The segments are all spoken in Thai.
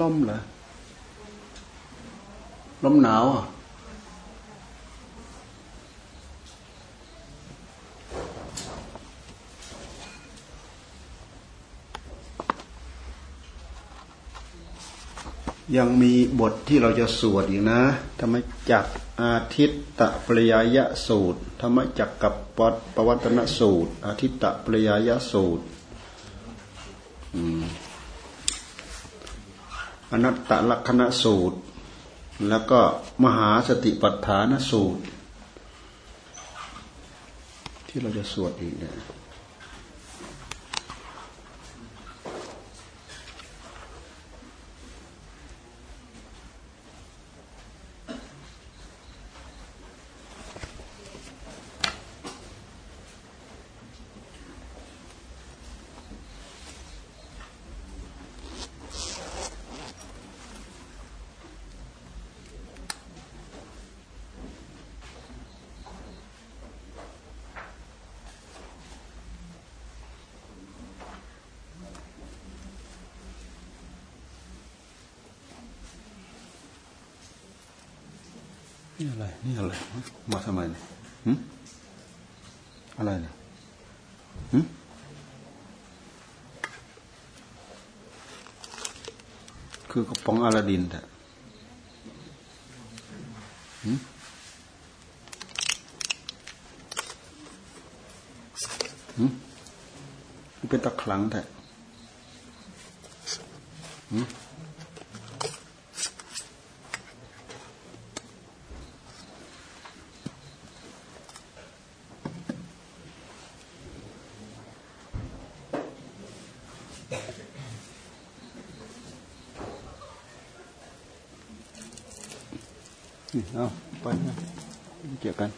ลมเหรอลมหนาวอะยังมีบทที่เราจะสวดอีกนะ ธรรมจักอาทิตตะปริยายะสูตร ธรรมจักกับปปวัตนสูตร อาทิตตะปริยายะสูตร อนัตตลักษณสูตร แล้วก็มหาสติปัฏฐานสูตร ที่เราจะสวดอีกเนี่ยนี่อะไรนี่อะไรมาทำไมเนี่ยอะไรเนี่ยคือกระ ป๋องอาลาดินแต่เป็นตะคลังแต่เอาไปเกี่ยวกัน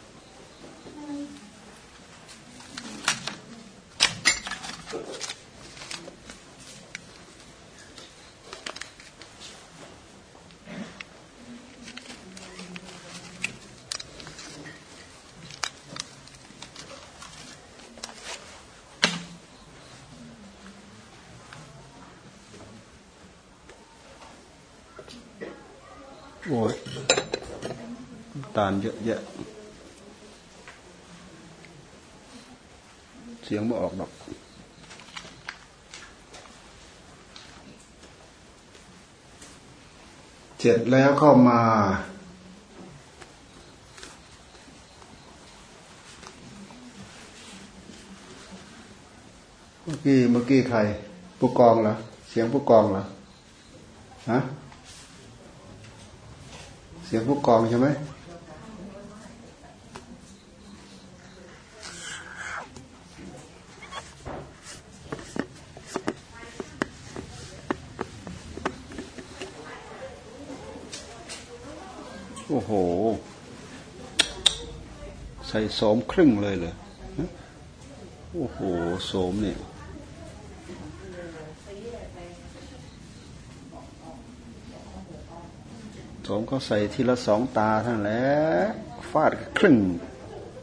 โอ้ย ตาลเยอะแยะ เสียงไม่ออกดอกเจ็ดแล้วเข้ามาเมื่อกี้เมื่อกี้ใคร ผู้กองเหรอเสียงผู้กองเหรอฮะเสียงผู้กองใช่ไหมโอ้โห ใส่ โสมครึ่งเลยเลยโอ้โหโสมเนี่ยโสมก็ใส่ทีละสองตาท่านแล้วฟาดครึ่ง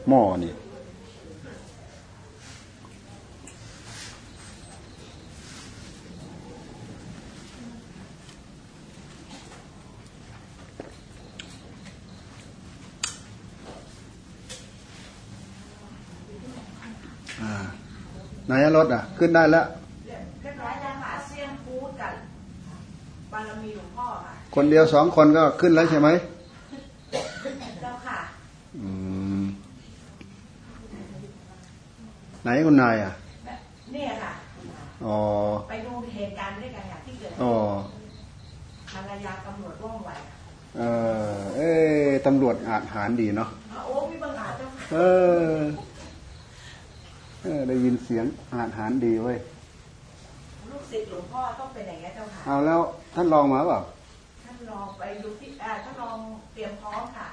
หม้อเนี่ยหนรถอะ ขึ้นได้แล้วเรียบร้อยแล้วค่ะเซียงฟูดกับบารมีหลวงพ่อค่ะคนเดียวสองคนก็ขึ้นแล้วใช่ไหมเจ้าค่ะอืมไหนคุณนายอะเนี่ยค่ะอ๋อไปดูเหตุการณ์ด้วยกันค่ะที่เกิดอ๋อภรรยาตำรวจว่องไวเออเอ้ตำรวจอาจหารดีเนาะอะโอ้พี่บังอาจเจ้าค่ะเออเออ ได้ยินเสียงอาจหารดีเว้ยลูกศิษย์หลวงพ่อต้องเป็นอย่างนี้ยเจ้าค่ะเอาแล้วท่านลองมาเปล่าท่านลองไปดูที่อ่าท่านลองเตรียมพร้อมค่ะ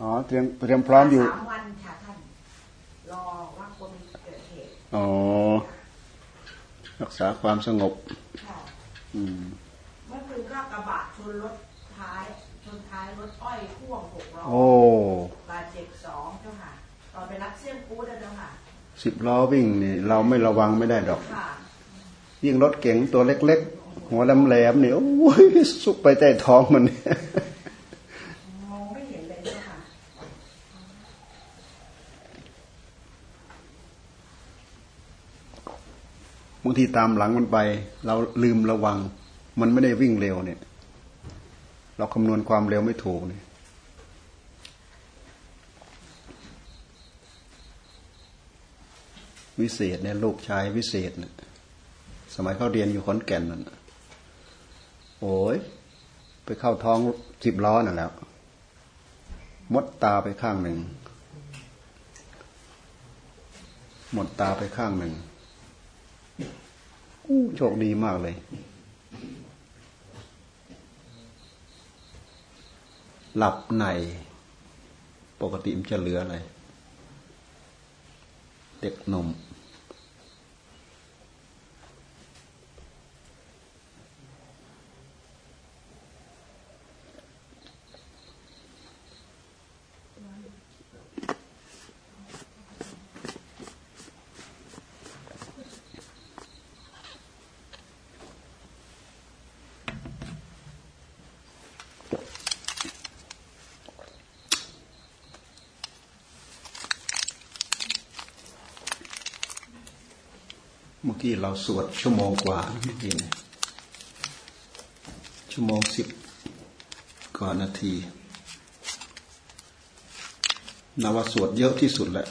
อ๋อเตรียมเตรียมพร้อมอยู่สามวันค่ะท่านรอว่าคนเกิดเหตุอ๋อรักษาความสงบ ค่ะ อืม เมื่อคืนก็กระบะชนรถท้าย ชนท้ายรถอ้อยพ่วงหกล้อ โอ้ บาดเจ็บสองเจ้าค่ะ ตอนไปรับเสี่ยงฟูดนะเจ้าค่ะ สิบล้อวิ่งนี่เราไม่ระวังไม่ได้ดอกค่ะยิ่งรถเก๋งตัวเล็กอืหัวแหลมๆเนี่ยโอ้ยสุกไปใต้ท้องมันเนี่ยมองไม่เห็นเลยเจ้าค่ะบางทีตามหลังมันไป เราลืมระวัง มันไม่ได้วิ่งเร็วเนี่ย เราคำนวณความเร็วไม่ถูกเนี่ย วิเศษเนี่ยลูกชายวิเศษเนี่ยสมัยเขาเรียนอยู่ขอนแก่นนั่นน่ะโอ้ยไปเข้าท้องสิบล้อน่ะแล้วมดตาไปข้างหนึ่งหมดตาไปข้างหนึ่งโชคดีมากเลย หลับใน ปกติมันจะเหลืออะไร เด็กหนุ่ม ที่เราสวดชั่วโมงกว่าเมื่อกี้นะชั่วโมงสิบกว่านาทีนาวสวดเยอะที่สุดแหละ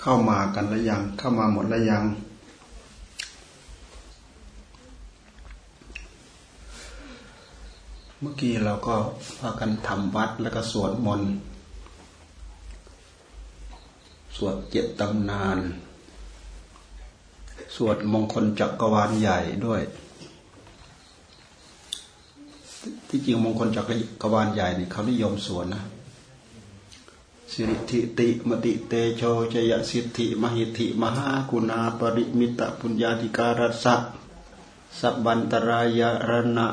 เข้ามากันแล้วยัง เข้ามาหมดแล้วยัง เมื่อกี้เราก็พากันทำวัดแล้วก็สวดมนต์ สวดเจ็ดตำนาน สวดมงคลจักรวาลใหญ่ด้วย ที่จริงมงคลจักรวาลใหญ่นี่เขานิยมสวดนะ สิริธิติมติเตโชจยสิทธิมหิธิมหาคุณาปริมิตะปุญญาธิการสะสับบันตรายรณะ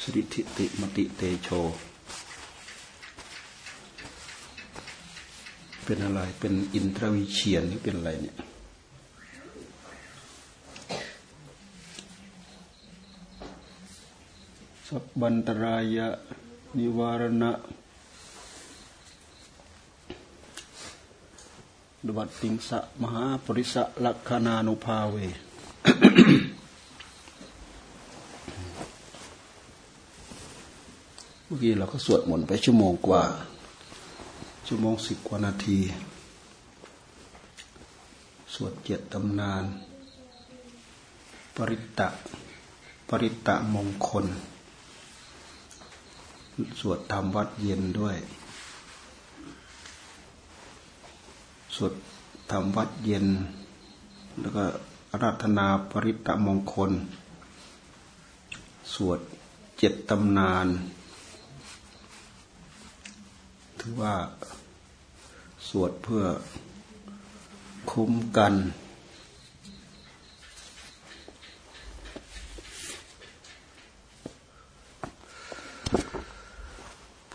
สิริธิติมติเตโช เป็นอะไร เป็นอินทรวิเชียนหรือเป็นอะไรเนี่ย สัพบันตรายะนิวารณะดวัตติงสะมหาปริสะลักขณานุภาเว เมื่อกี้เราก็สวดมนต์ไปชั่วโมงกว่า ชั่วโมงสิบกว่านาที สวดเจ็ดตำนาน ปริตตะ ปริตตะมงคล สวดธรรมวัดเย็นด้วย สวดธรรมวัดเย็น แล้วก็อราธนาปริตตมงคล สวดเจ็ดตำนาน ถือว่าสวดเพื่อคุ้มกัน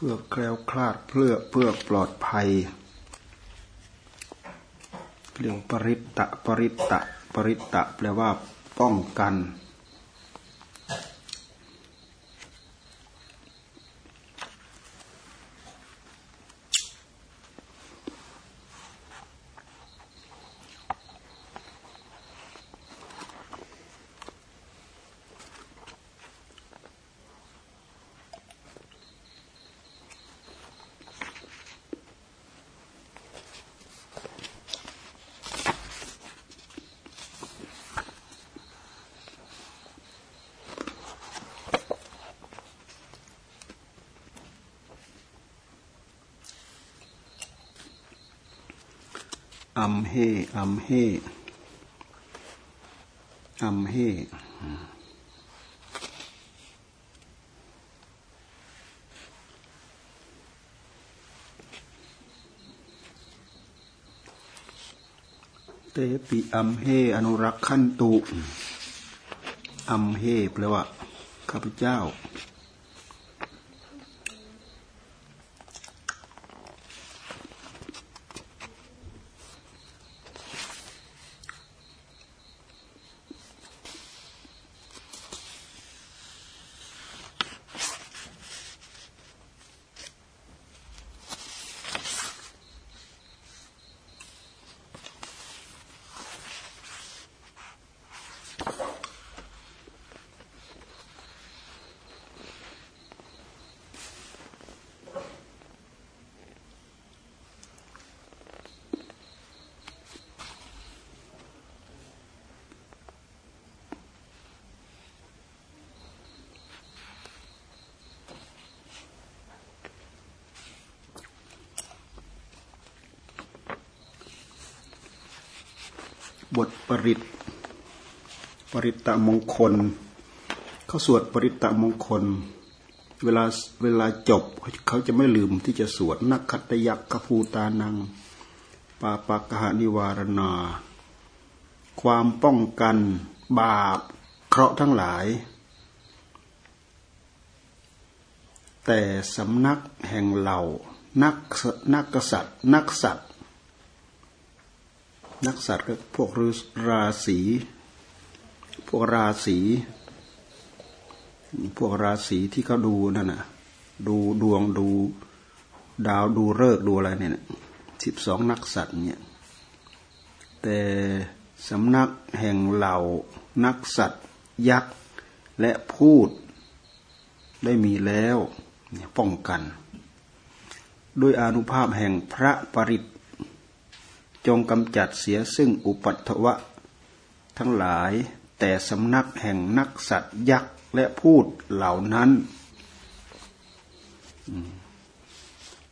พื่อแคล้วคลาดเพื่อเพื่อปลอดภัย เรื่องปริตตะปริตตะปริตตะแปลว่าป้องกัน อัมเฮอัมเฮอัมเฮเตปิอัมเฮอนุรักขันตุ อัมเฮแปลว่า ข้าพเจ้า ปริตปริตตมงคล เขาสวดปริตตมงคล เวลาเวลาจบเขาจะไม่ลืมที่จะสวดนักขัตยักขภูตานัง ปาปากหานิวารณา ความป้องกันบาปเคราะห์ทั้งหลาย แต่สำนักแห่งเหล่านักนักกษัตริย์ นักสัตว์ นักสัตว์ก็พวกราศีพวกราศีพวกราศีที่เขาดูนั่นน่ะ ดูดวงดูดาวดูฤกษ์ดูอะไรเนี่ยสิบสองนักสัตว์เนี่ย แต่สำนักแห่งเหล่านักสัตว์ ยักษ์และพูดได้มีแล้วป้องกัน ด้วยอนุภาพแห่งพระปริต จงกำจัดเสียซึ่งอุปัตถวะ ทั้งหลายแต่สำนักแห่งนักสัตว์ยักษ์และพูดเหล่านั้น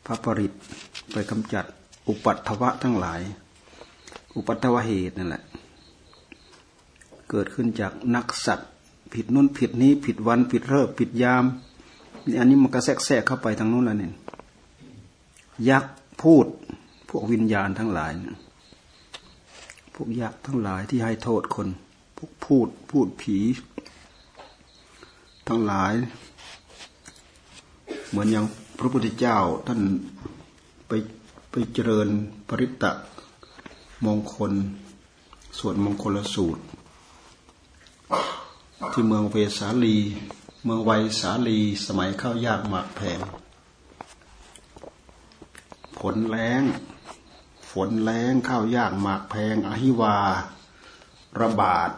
พระปริตไปกำจัดอุปัตถวะทั้งหลาย อุปัตถวะเหตุนั่นแหละ เกิดขึ้นจากนักสัตว์ ผิดนู้นผิดนี้ผิดวันผิดเริกผิดยามนี่อันนี้มันก็แทรกแทรกเข้าไปทางนู้นแล้วเนี่ยยักษ์พูด พวกวิญญาณทั้งหลาย พวกยักษ์ทั้งหลายที่ให้โทษคน พวกพูดพูดผี ทั้งหลาย เหมือนอย่างพระพุทธเจ้าท่านไปไปเจริญปริตตะมงคลสวดมงคลสูตร ที่เมืองเวสาลี เมืองไวสาลีสมัยเข้ายากหมากแพงผลแรง ฝนแรงข้าวยากหมากแพงอหิวา ระบาด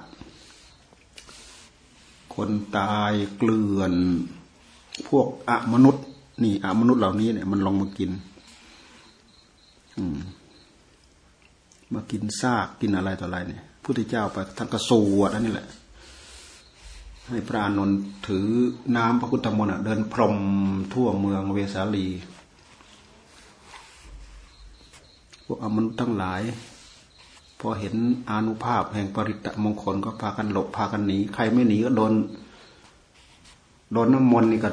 คนตายเกลื่อน พวกอะมนุษย์ นี่อะมนุษย์เหล่านี้เนี่ยมันลงมากินมมากินซากกินอะไรต่ออะไรเนี่ยพุทธเจ้าไปท่านก็สวดนั่นแหละ ให้พระอานนท์ถือน้ำพระพุทธมนต์เดินพรมทั่วเมืองเวสาลี พวกอมนุษย์ทั้งหลาย พอเห็นอนุภาพแห่งปริตตมงคลก็พากันหลบพากันหนี ใครไม่หนีก็โดน โดนน้ำมนต์นี่ก็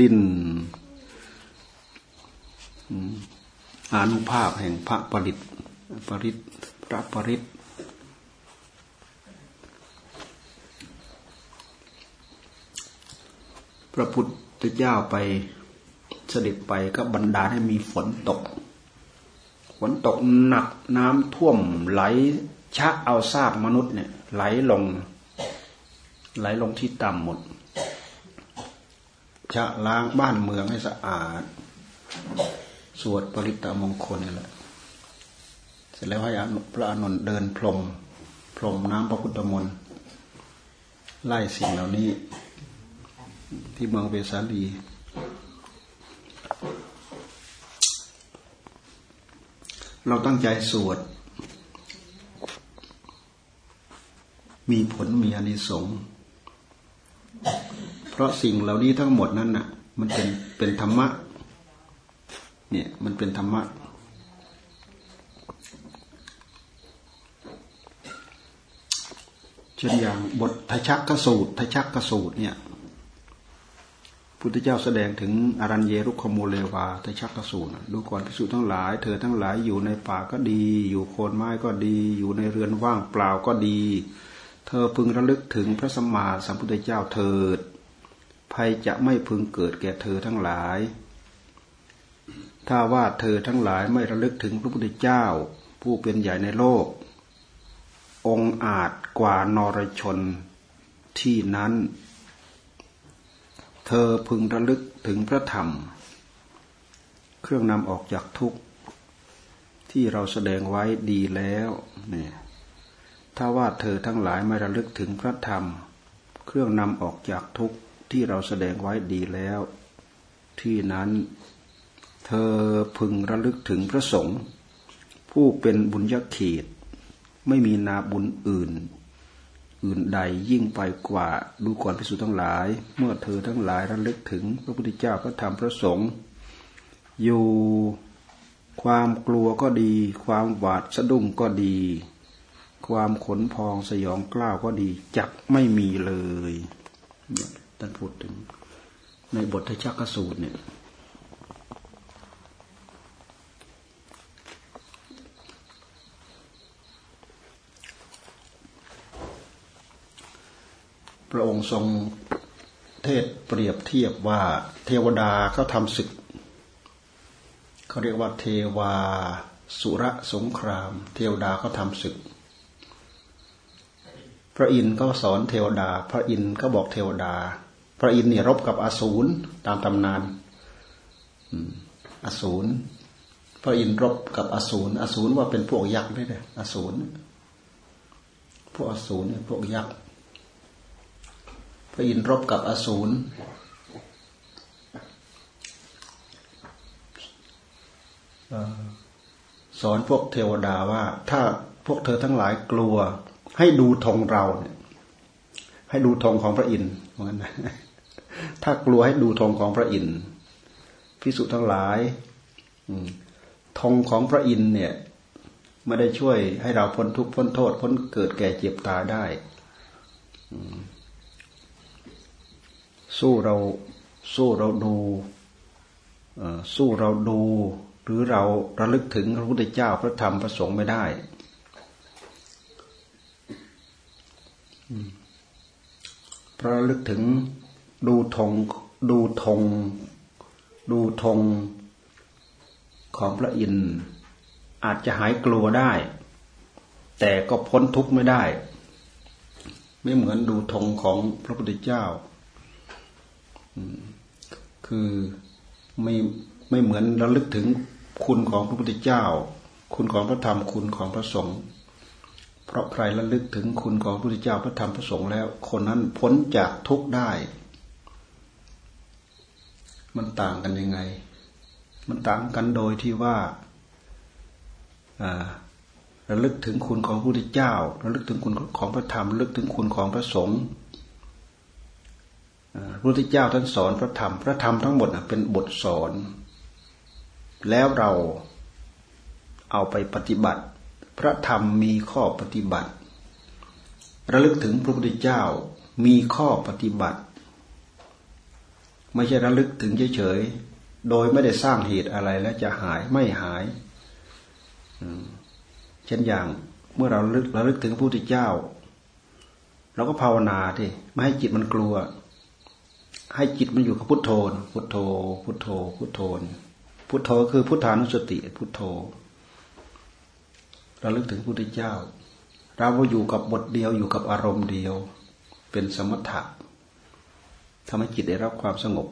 ดินอนุภาพแห่งพระปริตปริตพระปริตพระพุทธเจ้าไป เสด็จไปก็บันดาลให้มีฝนตก ฝนตกหนักน้ำท่วมไหลชักเอาซากมนุษย์เนี่ย ไหลลง ไหลลงที่ต่ำหมดชะล้างบ้านเมืองให้สะอาด สวดปริตมงคลนี่แหละ เสร็จแล้วให้พระอนุนเดินพรม พรมน้ำพระพุทธมนต์ไล่สิ่งเหล่านี้ ที่เมืองเวสาลี เราตั้งใจสวด มีผลมีอานิสงส์เพราะสิ่งเหล่านี้ทั้งหมดนั้นน่ะ มันเป็นเป็นธรรมะ เนี่ย มันเป็นธรรมะ เช่นอย่างบททชักกสูตรทชักกสูตรเนี่ย พุทธเจ้าแสดงถึงอรัญเยรุคโมเลวาทชักกสูตรดูก่อนพิสุทั้งหลาย เธอทั้งหลายอยู่ในป่าก็ดี อยู่โคนไม้ก็ดี อยู่ในเรือนว่างเปล่าก็ดี เธอพึงระลึกถึงพระสัมมาสัมพุทธเจ้าเถิด ภัยจะไม่พึงเกิดแก่เธอทั้งหลาย ถ้าว่าเธอทั้งหลายไม่ระลึกถึงพระพุทธเจ้า ผู้เป็นใหญ่ในโลก องอาจกว่านรชนที่นั้น เธอพึงระลึกถึงพระธรรม เครื่องนำออกจากทุกข์ ที่เราแสดงไว้ดีแล้วเนี่ยถ้าว่าเธอทั้งหลายไม่ระลึกถึงพระธรรม เครื่องนำออกจากทุกข์ที่เราแสดงไว้ดีแล้ว ที่นั้น เธอพึงระลึกถึงพระสงฆ์ผู้เป็นบุญยเขตไม่มีนาบุญอื่น อื่นใดยิ่งไปกว่าดูก่อนพิสุทั้งหลาย เมื่อเธอทั้งหลายระลึกถึงพระพุทธเจ้าพระธรรมพระสงฆ์อยู่ความกลัวก็ดี ความหวาดสะดุ้งก็ดี ความขนพองสยองกล้าวก็ดีจักไม่มีเลยท่านพูดถึง ในบททชักสูตรเนี่ย พระองค์ทรงเทศเปรียบเทียบว่าเทวดาเขาทำศึกเขาเรียกว่าเทวาสุรสงคราม เทวดาเขาทำศึก พระอินทร์ก็สอนเทวดา พระอินทร์ก็บอกเทวดา พระอินทร์เนี่ยรบกับอสูรตามตำนานอสูรพระอินทร์รบกับอสูรอสูรว่าเป็นพวกยักษ์ไม่ได้อสูรพวกอสูรเนี่ยพวกยักษ์ พระอินทร์รบกับอสูรสอนพวกเทวดาว่า ถ้าพวกเธอทั้งหลายกลัว ให้ดูธงเราเนี่ย ให้ดูธงของพระอินทร์เหมือนกันถ้ากลัวให้ดูธงของพระอินทร์พิสุทั้งหลายธงของพระอินทร์เนี่ยไม่ได้ช่วยให้เราพ้นทุกข์พ้นโทษพ้นเกิดแก่เจ็บตายได้ สู้เราสู้เราดูสู้เราดู หรือเราระลึกถึงพระพุทธเจ้าพระธรรมพระสงฆ์ไม่ได้พระลึกถึงดูธงดูธงดูธงของพระอินทร์อาจจะหายกลัวได้ แต่ก็พ้นทุกข์ไม่ได้ ไม่เหมือนดูธงของพระพุทธเจ้า คือไม่ไม่เหมือนระลึกถึงคุณของพระพุทธเจ้า คุณของพระธรรมคุณของพระสงฆ์เพราะใครระลึกถึงคุณของพระพุทธเจ้าพระธรรมพระสงฆ์แล้ว คนนั้นพ้นจากทุกข์ได้ มันต่างกันยังไง มันต่างกันโดยที่ว่าระลึกถึงคุณของพระพุทธเจ้า ระลึกถึงคุณของพระธรรมระลึกถึงคุณของพระสงฆ์ พระพุทธเจ้าท่านสอนพระธรรม พระธรรมทั้งหมดเป็นบทสอน แล้วเราเอาไปปฏิบัติ พระธรรมมีข้อปฏิบัติ ระลึกถึงพระพุทธเจ้ามีข้อปฏิบัติ ไม่ใช่ระลึกถึงเฉยๆโดยไม่ได้สร้างเหตุอะไรแล้วจะหายไม่หายเช่นอย่างเมื่อเราลึกระลึกถึงพระพุทธเจ้า เราก็ภาวนาที่ไม่ให้จิตมันกลัว ให้จิตมันอยู่กับพุทโธพุทโธ พุทโธ พุทโธ พุทโธคือพุทธานุสติ พุทโธเราลึกถึงพระพุทธเจ้า เราอยู่กับบทเดียวอยู่กับอารมณ์เดียว เป็นสมถะทำให้จิตได้รับความสงบ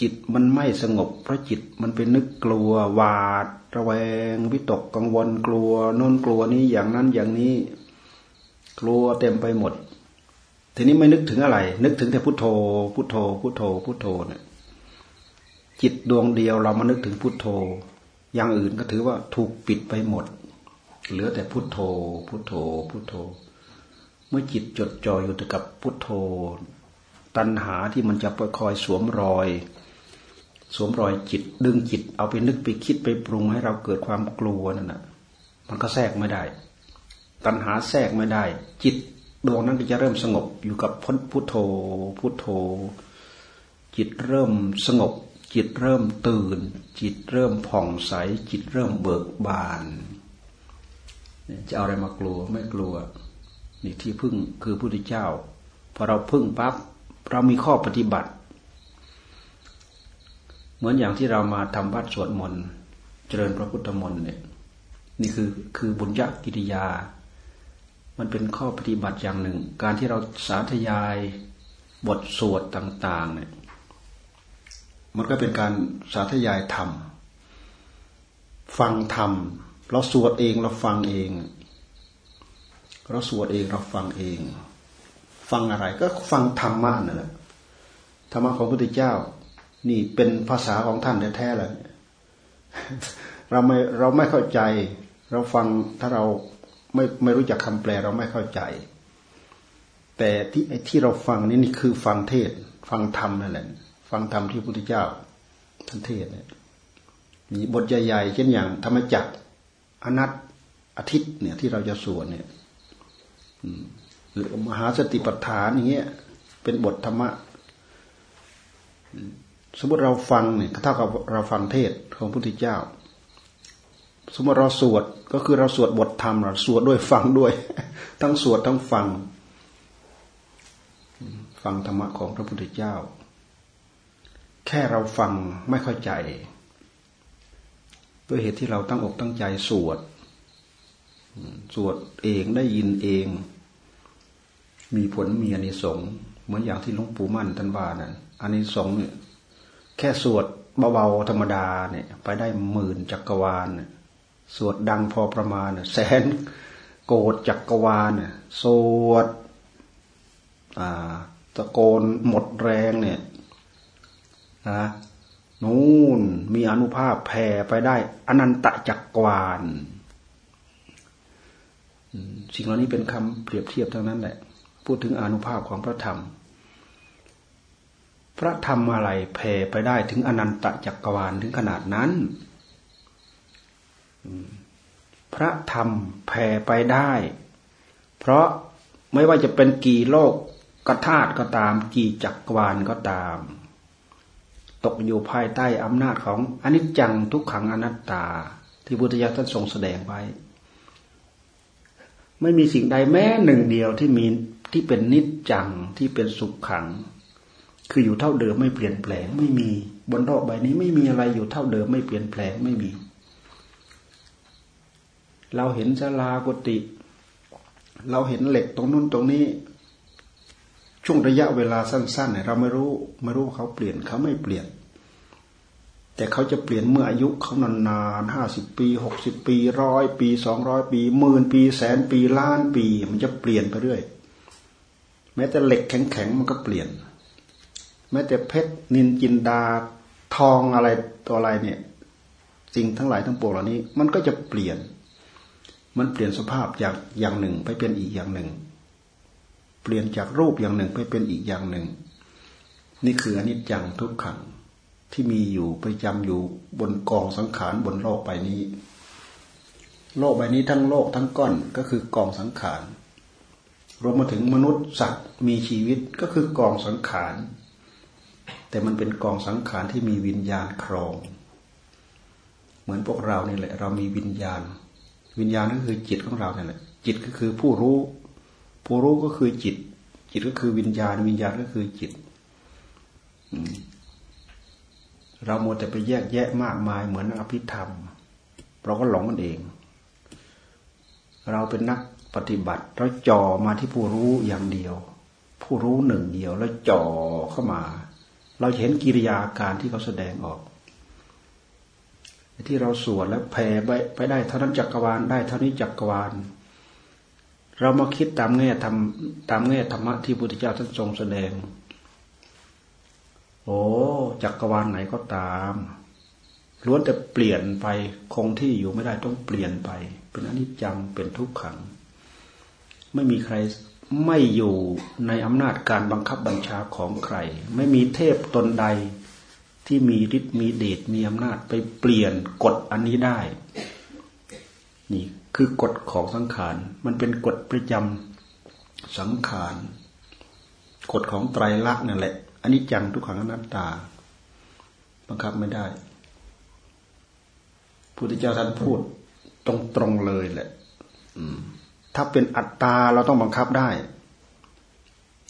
จิตมันไม่สงบ เพราะจิตมันเป็นนึกกลัวหวาด ระแวง วิตกกังวลกลัวโน้นกลัวนี้อย่างนั้นอย่างนี้ กลัวเต็มไปหมด ทีนี้ไม่นึกถึงอะไร นึกถึงแต่พุทโธ พุทโธ พุทโธ พุทโธเนี่ยจิตดวงเดียวเรามานึกถึงพุทโธ อย่างอื่นก็ถือว่าถูกปิดไปหมด เหลือแต่พุทโธ พุทโธ พุทโธ เมื่อจิตจดจ่ออยู่แต่กับพุทโธ ตัณหาที่มันจะคอยสวมรอย สวมรอยจิต ดึงจิต เอาไปนึกไปคิดไปปรุงให้เราเกิดความกลัวนั่นนะมันก็แทรกไม่ได้ ตัณหาแทรกไม่ได้ จิต ดวงนั้นก็จะเริ่มสงบอยู่กับพุทโธพุทโธ จิตเริ่มสงบ จิตเริ่มตื่น จิตเริ่มผ่องใส จิตเริ่มเบิกบานจะเอาอะไรมากลัวไม่กลัวนี่ที่พึ่งคือพระพุทธเจ้าพอเราพึ่งปั๊บเรามีข้อปฏิบัติ เหมือนอย่างที่เรามาทำวัดสวดมนต์เจริญพระพุทธมนต์เนี่ยนี่คือคือบุญญกิริยา มันเป็นข้อปฏิบัติอย่างหนึ่ง การที่เราสาธยายบทสวดต่างๆเนี่ยมันก็เป็นการสาธยายธรรม ฟังธรรม เราสวดเองเราฟังเอง เราสวดเองเราฟังเอง ฟังอะไรก็ฟังธรรมะนั่นแหละธรรมะของพระพุทธเจ้า นี่เป็นภาษาของท่านแท้ๆเลยเราไม่เราไม่เข้าใจ เราฟังถ้าเรา ไม่ไม่รู้จักคำแปลเราไม่เข้าใจ แต่ที่ไอ้ที่เราฟังนี่นี่คือฟังเทศ ฟังธรรมนั่นแหละ ฟังธรรมที่พระพุทธเจ้าท่านเทศเนี่ยมีบทใหญ่ๆเช่นอย่างธรรมจักรอนัตอาทิตย์เนี่ยที่เราจะสวดเนี่ยหรือมหาสติปัฏฐานอย่างเงี้ยเป็นบทธรรมะสมมติเราฟังเนี่ยเท่ากับเราฟังเทศของพระพุทธเจ้า สมมติเราสวดก็คือเราสวดบทธรรมเราสวดด้วยฟังด้วย ทั้งสวดทั้งฟัง ฟังธรรมะของพระพุทธเจ้า แค่เราฟังไม่เข้าใจ ด้วยเหตุที่เราตั้งอกตั้งใจสวด สวดเองได้ยินเอง มีผลมีอานิสงส์เหมือนอย่างที่หลวงปู่มั่นท่านว่านั่นอานิสงส์เนี่ยแค่สวดเบาๆธรรมดาเนี่ย ไปได้หมื่นจักรวาล สวดดังพอประมาณแสนโกดจักรวาลสวดตะโกนหมดแรงเนี่ยนะนู่นมีอนุภาพแผ่ไปได้ อนันตจักรวาลสิ่งเหล่านี้เป็นคำเปรียบเทียบทั้งนั้นแหละ พูดถึงอนุภาพของพระธรรม พระธรรมอะไรแผ่ไปได้ถึงอนันตจักรวาลถึงขนาดนั้น พระธรรมแผ่ไปได้ เพราะไม่ว่าจะเป็นกี่โลกกธาตุก็ตาม กี่จักรวาลก็ตาม ตกอยู่ภายใต้อำนาจของอนิจจังทุกขังอนัตตา ที่พุทธเจ้าท่านทรงแสดงไว้ ไม่มีสิ่งใดแม้หนึ่งเดียวที่มีที่เป็นนิจจังที่เป็นสุขขัง คืออยู่เท่าเดิมไม่เปลี่ยนแปลงไม่มีบนโลกใบนี้ไม่มีอะไรอยู่เท่าเดิมไม่เปลี่ยนแปลงไม่มี เราเห็นศาลากุฏิเราเห็นเหล็กตรงนู้นตรงนี้ ช่วงระยะเวลาสั้นๆเนี่ยเราไม่รู้ไม่รู้เขาเปลี่ยนเขาไม่เปลี่ยน แต่เขาจะเปลี่ยนเมื่ออายุเขานานๆห้าสิบปีหกสิบปีร้อยปีสองร้อยปีหมื่นปีแสนปีล้านปี มันจะเปลี่ยนไปเรื่อยแม้แต่เหล็กแข็งๆมันก็เปลี่ยน แม้แต่เพชรนินจินดาทองอะไรตัวอะไรเนี่ย สิ่งทั้งหลายทั้งปวงเหล่านี้ มันก็จะเปลี่ยน มันเปลี่ยนสภาพจากอย่างหนึ่งไปเป็นอีกอย่างหนึ่ง เปลี่ยนจากรูปอย่างหนึ่งไปเป็นอีกอย่างหนึ่ง นี่คืออนิจจังทุกขังที่มีอยู่ประจำอยู่บนกองสังขารบนโลกใบนี้ โลกใบนี้ทั้งโลกทั้งก้อนก็คือกองสังขารรวมมาถึงมนุษย์สัตว์มีชีวิตก็คือกองสังขาร แต่มันเป็นกองสังขารที่มีวิญญาณครอง เหมือนพวกเรานี่แหละ เรามีวิญญาณ วิญญาณก็คือจิตของเราเนี่ยแหละ จิตก็คือผู้รู้ ผู้รู้ก็คือจิต จิตก็คือวิญญาณ วิญญาณก็คือจิตเราโมแต่ไปแยกแยะมากมายเหมือนอภิธรรม เราก็หลงกันเอง เราเป็นนักปฏิบัติแล้วจ่อมาที่ผู้รู้อย่างเดียว ผู้รู้หนึ่งเดียวแล้วจ่อเข้ามา เราเห็นกิริยาการที่เขาแสดงออก ที่เราสวดแล้วแผ่ไปไปได้เท่านั้นจักรวาลได้เท่านี้จักรวาล เรามาคิดตามแง่ทำตามแง่ธรรมะที่พุทธเจ้าท่านทรงแสดง โอ้จักรวาลไหนก็ตามล้วนแต่เปลี่ยนไปคงที่อยู่ไม่ได้ต้องเปลี่ยนไป เป็นอนิจจังเป็นทุกขัง ไม่มีใครไม่อยู่ในอำนาจการบังคับบัญชาของใคร ไม่มีเทพตนใด ที่มีฤทธิ์มีเดชมีอำนาจไปเปลี่ยนกฎอันนี้ได้ นี่คือกฎของสังขาร มันเป็นกฎประจำสังขาร กฎของไตรลักษณ์นั่นแหละอันนี้จังทุกขังอนัตตา บังคับไม่ได้พุทธเจ้าท่านพูดตรงตรงเลยแหละถ้าเป็นอัตตาเราต้องบังคับได้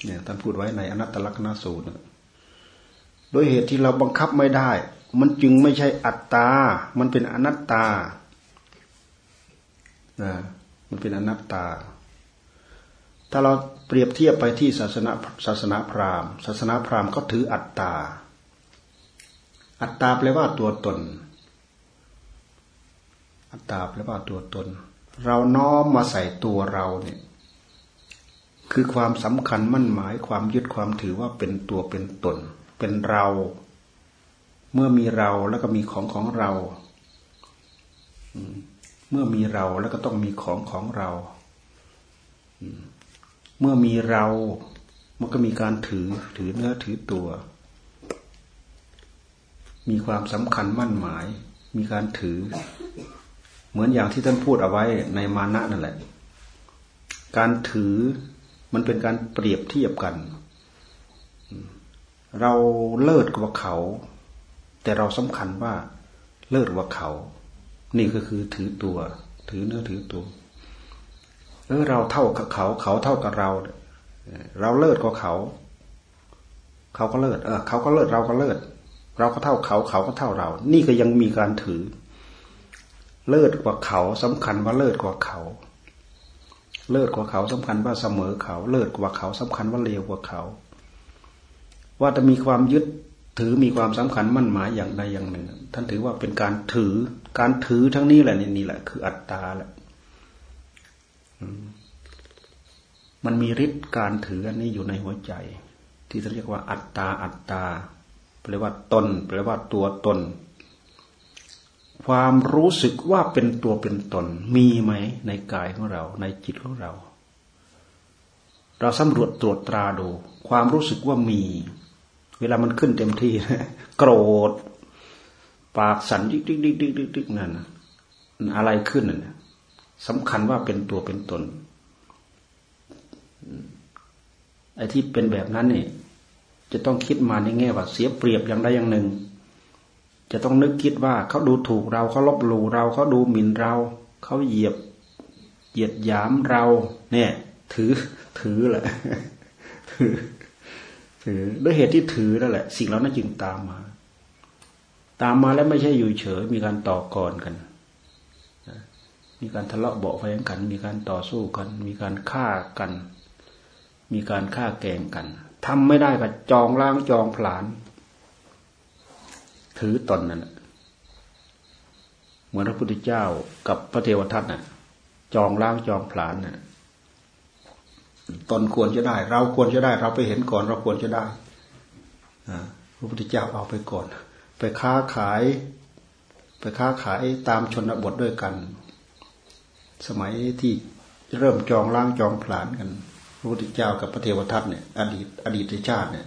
เนี่ยท่านพูดไว้ในอนัตตลักษณสูตรโดยเหตุที่เราบังคับไม่ได้ มันจึงไม่ใช่อัตตา มันเป็นอนัตตานะมันเป็นอนัตตา ถ้าเราเปรียบเทียบไปที่ศาสนาศาสนาพราหมณ์ ศาสนาพราหมณ์ก็ถืออัตตา อัตตาแปลว่าตัวตน อัตตาแปลว่าตัวตน เราน้อมมาใส่ตัวเราเนี่ยคือความสำคัญมั่นหมายความยึดความถือว่าเป็นตัวเป็นตน เป็นเรา เมื่อมีเราแล้วก็มีของของเรา เมื่อมีเราแล้วก็ต้องมีของของเรา เมื่อมีเรา มันก็มีการถือถือเนื้อถือตัว มีความสำคัญมั่นหมาย มีการถือ เหมือนอย่างที่ท่านพูดเอาไว้ในมานะนั่นแหละ การถือมันเป็นการเปรียบเทียบกัน เราเลิศกว่าเขา แต่เราสำคัญว่าเลิศกว่าเขา นี่ก็คือถือตัว ถือเนื้อถือตัวเออเราเท่ากับเขา เขาเท่ากับเรา เราเลิศกว่าเขา เขาก็เลิศเออเขาก็เลิศเราก็เลิศเราก็เท่าเขาเขาก็เท่าเรา นี่ก็ยังมีการถือ เลิศกว่าเขาสำคัญว่าเลิศกว่าเขา เลิศกว่าเขาสำคัญว่าเสมอเขา เลิศกว่าเขาสำคัญว่าเลวกว่าเขา ว่าจะมีความยึดถือมีความสำคัญมั่นหมายอย่างใดอย่างหนึ่ง ท่านถือว่าเป็นการถือการถือทั้งนี้แหละนี่นี่แหละ คืออัตตาแหละมันมีฤทธิ์การถืออันนี้อยู่ในหัวใจ ที่เรียกว่า อัตตาอัตตาแปลว่าตนแปลว่าตัวตน ความรู้สึกว่าเป็นตัวเป็นตน มีไหมในกายของเรา ในจิตของเรา เราสำรวจตรวจตราดู ความรู้สึกว่ามี เวลามันขึ้นเต็มที่โกรธ ปากสั่นดิ๊กดิ๊กดิ๊กดิ๊กดิ๊กดิ๊กนั่นอะไรขึ้นน่ะสำคัญว่าเป็นตัวเป็นตนไอ้ที่เป็นแบบนั้นเนี่ยจะต้องคิดมาในแง่ว่าเสียเปรียบอย่างใดอย่างหนึ่ง จะต้องนึกคิดว่าเขาดูถูกเราเขาลบหลู่เราเขาดูหมิ่นเรา เขาเหยียบเหยียดหยามเรา เนี่ย ถือถือแหละถือ ถือด้วยเหตุที่ถือนั่นแหละ สิ่งเหล่านั้นจึงตามมา ตามมาแล้วไม่ใช่อยู่เฉย มีการต่อกรกัน มีการทะเลาะเบาแวงกัน มีการต่อสู้กัน มีการฆ่ากัน มีการฆ่าแกงกันทำไม่ได้ก็จองล้างจองผลาญถือตนนั่นแหละเหมือนพระพุทธเจ้ากับพระเทวทัตน่ะ จองล้างจองผลาญน่ะ ตนควรจะได้ เราควรจะได้ เราไปเห็นก่อน เราควรจะได้พระพุทธเจ้าเอาไปก่อน ไปค้าขาย ไปค้าขายตามชนบทด้วยกัน สมัยที่เริ่มจองล้างจองผลาญกันพระพุทธเจ้ากับพระเทวทัตเนี่ย อดีต อดีตชาติเนี่ย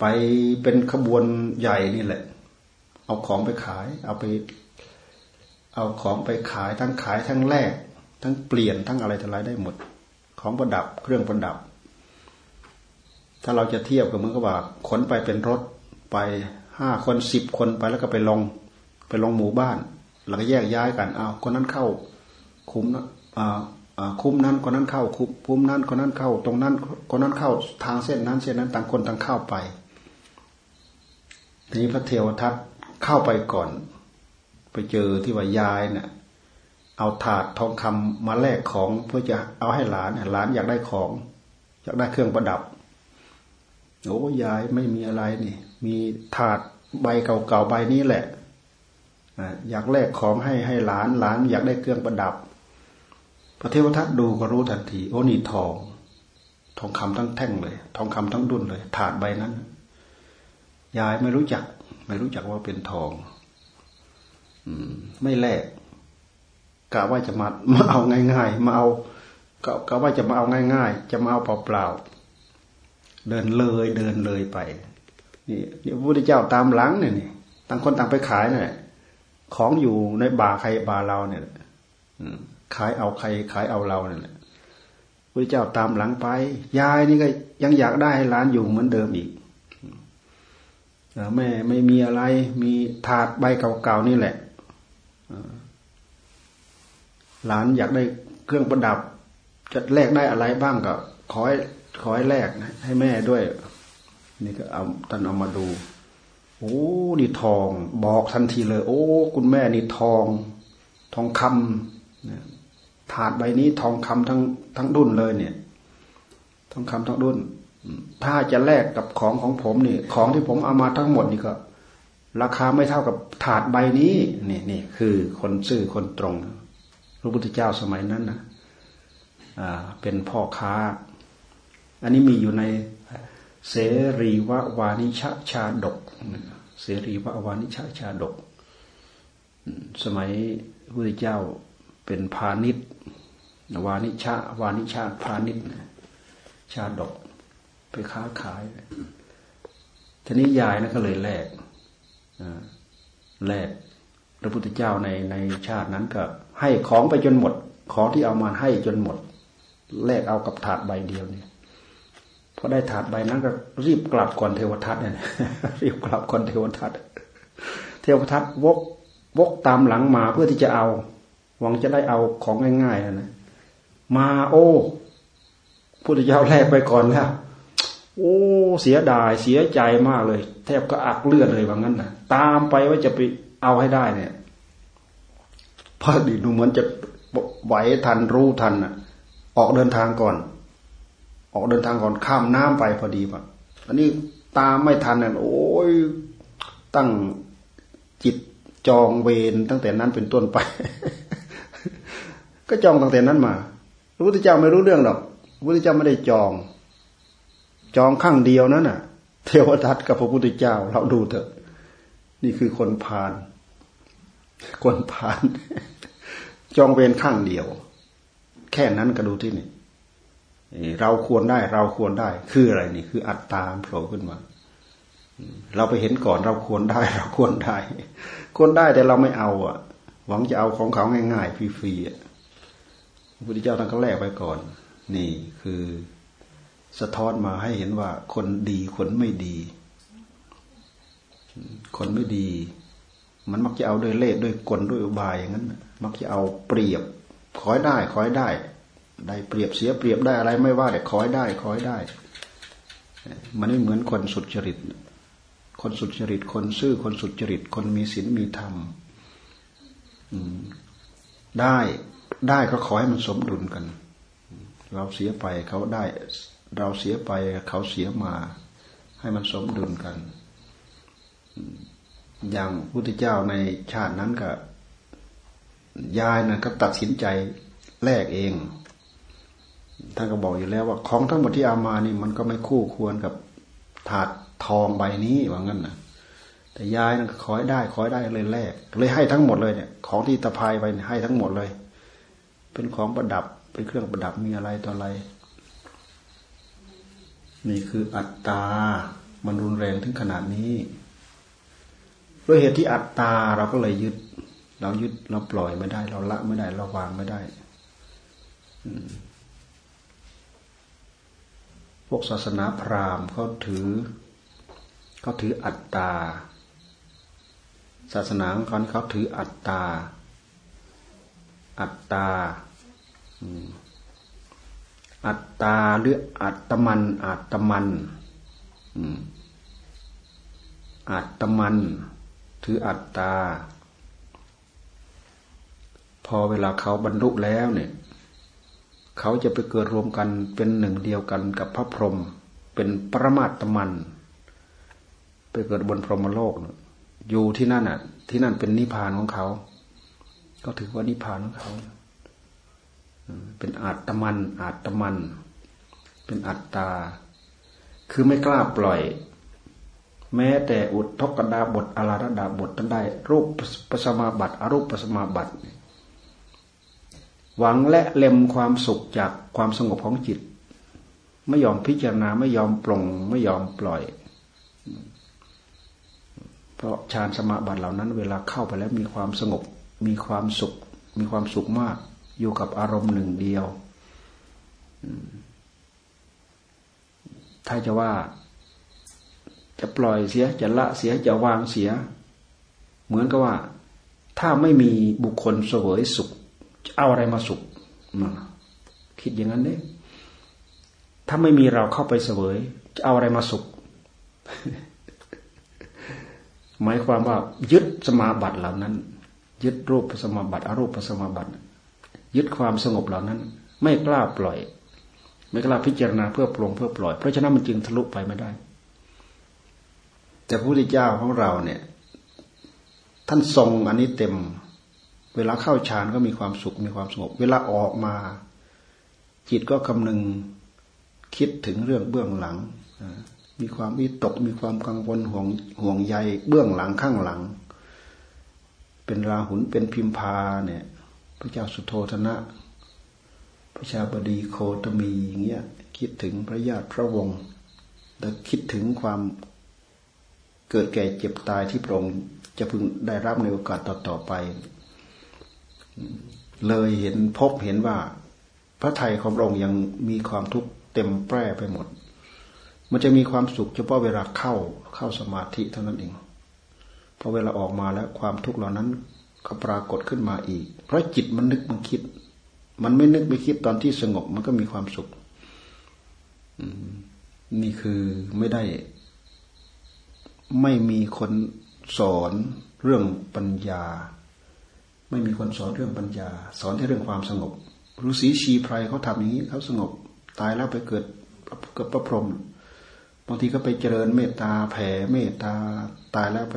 ไปเป็นขบวนใหญ่นี่แหละ เอาของไปขาย เอาไป เอาของไปขายทั้งขายทั้งแลก ทั้งเปลี่ยนทั้งอะไรทั้งหลายได้หมด ของประดับเครื่องประดับ ถ้าเราจะเทียบกับมือก็ว่า ขนไปเป็นรถไปห้าคนสิบคนไปแล้วก็ไปลงไปลงหมู่บ้าน แล้วก็แยกย้ายกันเอาคนนั้นเข้า คุ้มนะคุ้มนั้นคนนั้นเข้าคุ้มนั้นคนนั้นเข้า ตรงนั้นคนนั้นเข้าทางเส้นนั้นเส้นนั้นต่างคนต่างเข้าไปทีนี้พระเทวทัตเข้าไปก่อน ไปเจอที่ว่ายายเนะ่ย เอาถาดทองคำมาแลกของเพื่อจะเอาให้หลานหลานอยากได้ของอยากได้เครื่องประดับโอ้ยายไม่มีอะไรนี่ มีถาดใบเก่าๆใบนี้แหละอยากแลกของให้ให้หลานหลานอยากได้เครื่องประดับ พระเทวทัตดูก็รู้ทันที โอ้นี่ทอง ทองคำทั้งแท่งเลย ทองคำทั้งดุนเลย ถาดใบนั้น ยายไม่รู้จัก ไม่รู้จักว่าเป็นทอง อืม ไม่แลก กะว่าจะมามาเอาง่าย ๆ มาเอากะว่าจะมาเอาง่าย ๆ จะมาเอาเปล่าๆเดินเลยเดินเลยไปนี่นี่พระพุทธเจ้าตามหลังเนี่ยนี่ต่างคนต่างไปขายเนี่ยของอยู่ในบาใครบาเราเนี่ยขายเอาใครขายเอาเราเนี่ยพระเจ้าตามหลังไป ยายนี่ก็ยังอยากได้ให้ร้านอยู่เหมือนเดิมอีกแม่ไม่มีอะไรมีถาดใบเก่าๆนี่แหละ หลานอยากได้เครื่องประดับ จะแลกได้อะไรบ้างก็ขอให้ขอให้แลกให้แม่ด้วย นี่ก็เอาท่านเอามาดู โอ้นี่ทอง บอกทันทีเลย โอ้ คุณแม่นี่ทอง ทองคำถาดใบนี้ทองคำทั้งทั้งดุนเลยเนี่ย ทองคำทั้งดุนถ้าจะแลกกับของของผมนี่ ของที่ผมเอามาทั้งหมดนี่ก็ ราคาไม่เท่ากับถาดใบนี้นี่นี่คือคนซื่อคนตรง พระพุทธเจ้าสมัยนั้นนะเป็นพ่อค้า อันนี้มีอยู่ในเสรีววานิชาชาดก เสรีววานิชาชาดก สมัยพระพุทธเจ้าเป็นพาณิชย์วานิชาวานิชาพาณิชย์ชาดกไปค้าขาย ทีนี้ยายนะก็เลยแลกแลกพระพุทธเจ้าในในชาตินั้นก็ ให้ของไปจนหมด ของที่เอามาให้จนหมดแลกเอากับถาดใบเดียวเนี่ยพอได้ถาดใบนั้นก็รีบกลับก่อนเทวทัตเนี่ยรีบกลับก่อนเทวทัตเทวทัตวกวกตามหลังมาเพื่อที่จะเอา หวังจะได้เอาของง่ายๆนะมาโอ้พุทธเจ้าแลกไปก่อนแล้วโอ้เสียดายเสียใจมากเลย แทบก็อักเลือดเลยว่างั้นนะตามไปว่าจะไปเอาให้ได้เนี่ย พอดีดูเหมือนจะไหวทันรู้ทันอะออกเดินทางก่อน ออกเดินทางก่อนข้ามน้ำไปพอดีป่ะอันนี้ตามไม่ทันเนี่ยโอ้ยตั้งจิตจองเวรตั้งแต่นั้นเป็นต้นไป ก็จองตั้งแต่นั้นมาพระพุทธเจ้าไม่รู้เรื่องหรอกพระพุทธเจ้าไม่ได้จอง จองข้างเดียวนั้นน่ะ เทวทัตกับพระพุทธเจ้า เราดูเถอะ นี่คือคนพาล คนพาลจองเวรข้างเดียว แค่นั้นก็ดูที่นี่เราควรได้เราควรได้ คืออะไรนี่ คืออัตตาโผล่ขึ้นมา เราไปเห็นก่อนเราควรได้ เราควรได้ ควรได้แต่เราไม่เอาอะ หวังจะเอาของเขาง่ายๆฟรีๆพระพุทธเจ้าท่านก็แลกไปก่อน นี่คือสะท้อนมาให้เห็นว่าคนดีคนไม่ดี คนไม่ดี มันมักจะเอาด้วยเล่ด้วยกลด้วยอุบายอย่างนั้นมักจะเอาเปรียบขอยได้ขอยได้ ได้เปรียบเสียเปรียบได้อะไรไม่ว่าแต่ขอยได้ขอยได้ มันไม่เหมือนคนสุดจริต คนสุดจริต คนซื่อคนสุดจริต คนมีศีลมีธรรมได้ได้ก็ขอให้มันสมดุลกัน เราเสียไปเขาได้ เราเสียไปเขาเสียมา ให้มันสมดุลกัน อย่างพุทธเจ้าในชาตินั้นก็ยายนะก็ตัดสินใจแลกเอง ท่านก็บอกอยู่แล้วว่า ของทั้งหมดที่เอามานี่ มันก็ไม่คู่ควรกับถาดทองใบนี้ว่างั้นนะแต่ยายนะขอให้ได้ขอให้ได้เลยแลกเลยให้ทั้งหมดเลยเนี่ย ของที่ตะพายไปให้ทั้งหมดเลย เป็นของประดับเป็นเครื่องประดับมีอะไรต่ออะไร นี่คืออัตตามันรุนแรงถึงขนาดนี้ ด้วยเหตุที่อัตตาเราก็เลยยึด เรายึดเราปล่อยไม่ได้ เราละไม่ได้ เราวางไม่ได้พวกศาสนาพราหมณ์เขาถือเขาถืออัตตา ศาสนาของเขาเขาถืออัตตา อัตตาอัตตาหรืออัตมันอัตมันอัตมัน ถืออัตตา พอเวลาเขาบรรลุแล้วเนี่ย เขาจะไปเกิดรวมกันเป็นหนึ่งเดียวกันกับพระพรหมเป็นปรมาตมัน ไปเกิดบนพรหมโลก อยู่ที่นั่นอะ ที่นั่นเป็นนิพพานของเขา ก็ถือว่านิพพานของเขา เป็นอาตมันอาตมัน เป็นอัตตา คือไม่กล้าปล่อย แม้แต่อุทกดาบทอาราดาบทท่านได้ รูปปัสมาบัติอรูปปัสมาบัติ หวังและเล็มความสุขจากความสงบของจิต ไม่ยอมพิจารณาไม่ยอมปลงไม่ยอมปล่อย เพราะฌานสมาบัติเหล่านั้น เวลาเข้าไปแล้วมีความสงบ มีความสุข มีความสุขมาก อยู่กับอารมณ์หนึ่งเดียวถ้าจะว่า จะปล่อยเสียจะละเสียจะวางเสีย เหมือนกับว่า ถ้าไม่มีบุคคลเสวยสุขจะเอาอะไรมาสุขคิดอย่างนั้นเนี่ยถ้าไม่มีเราเข้าไปเสวย จะเอาอะไรมาสุข หมายความว่า ยึดสมาบัติเหล่านั้น ยึดรูปสมาบัติอรูปสมาบัติ ยึดความสงบเหล่านั้น ไม่กล้าปล่อย ไม่กล้าพิจารณาเพื่อปลงเพื่อปล่อย เพราะฉะนั้นมันจึงทะลุไปไม่ได้ แต่พระพุทธเจ้าของเราเนี่ย ท่านทรงอันนี้เต็ม เวลาเข้าฌานก็มีความสุขมีความสงบ เวลาออกมา จิตก็คำนึงคิดถึงเรื่องเบื้องหลัง มีความวิตก มีความกังวลห่วงห่วงใยเบื้องหลังข้างหลัง เป็นราหุนเป็นพิมพาเนี่ย พระเจ้าสุโธธนะพระชาบดีโคตมีอย่างเงี้ยคิดถึงพระญาติพระวงศ์และคิดถึงความ เกิดแก่เจ็บตายที่พระองค์จะพึงได้รับในโอกาสต่อๆไป เลยเห็นพบเห็นว่า พระไทยของพระองค์ยังมีความทุกข์เต็มแปร่ไปหมด มันจะมีความสุขเฉพาะเวลาเข้าเข้าสมาธิเท่านั้นเองพอเวลาออกมาแล้วความทุกข์เหล่านั้นก็ปรากฏขึ้นมาอีก เพราะจิตมันนึกมันคิด มันไม่นึกไม่คิดตอนที่สงบมันก็มีความสุขนี่คือไม่ได้ ไม่มีคนสอนเรื่องปัญญา ไม่มีคนสอนเรื่องปัญญา สอนแค่เรื่องความสงบฤาษีชีไพรเขาทำอย่างนี้เขาสงบ ตายแล้วไปเกิดเกิดประพรมบางทีก็ไปเจริญเมตตาแผ่เมตตาตายแล้วไป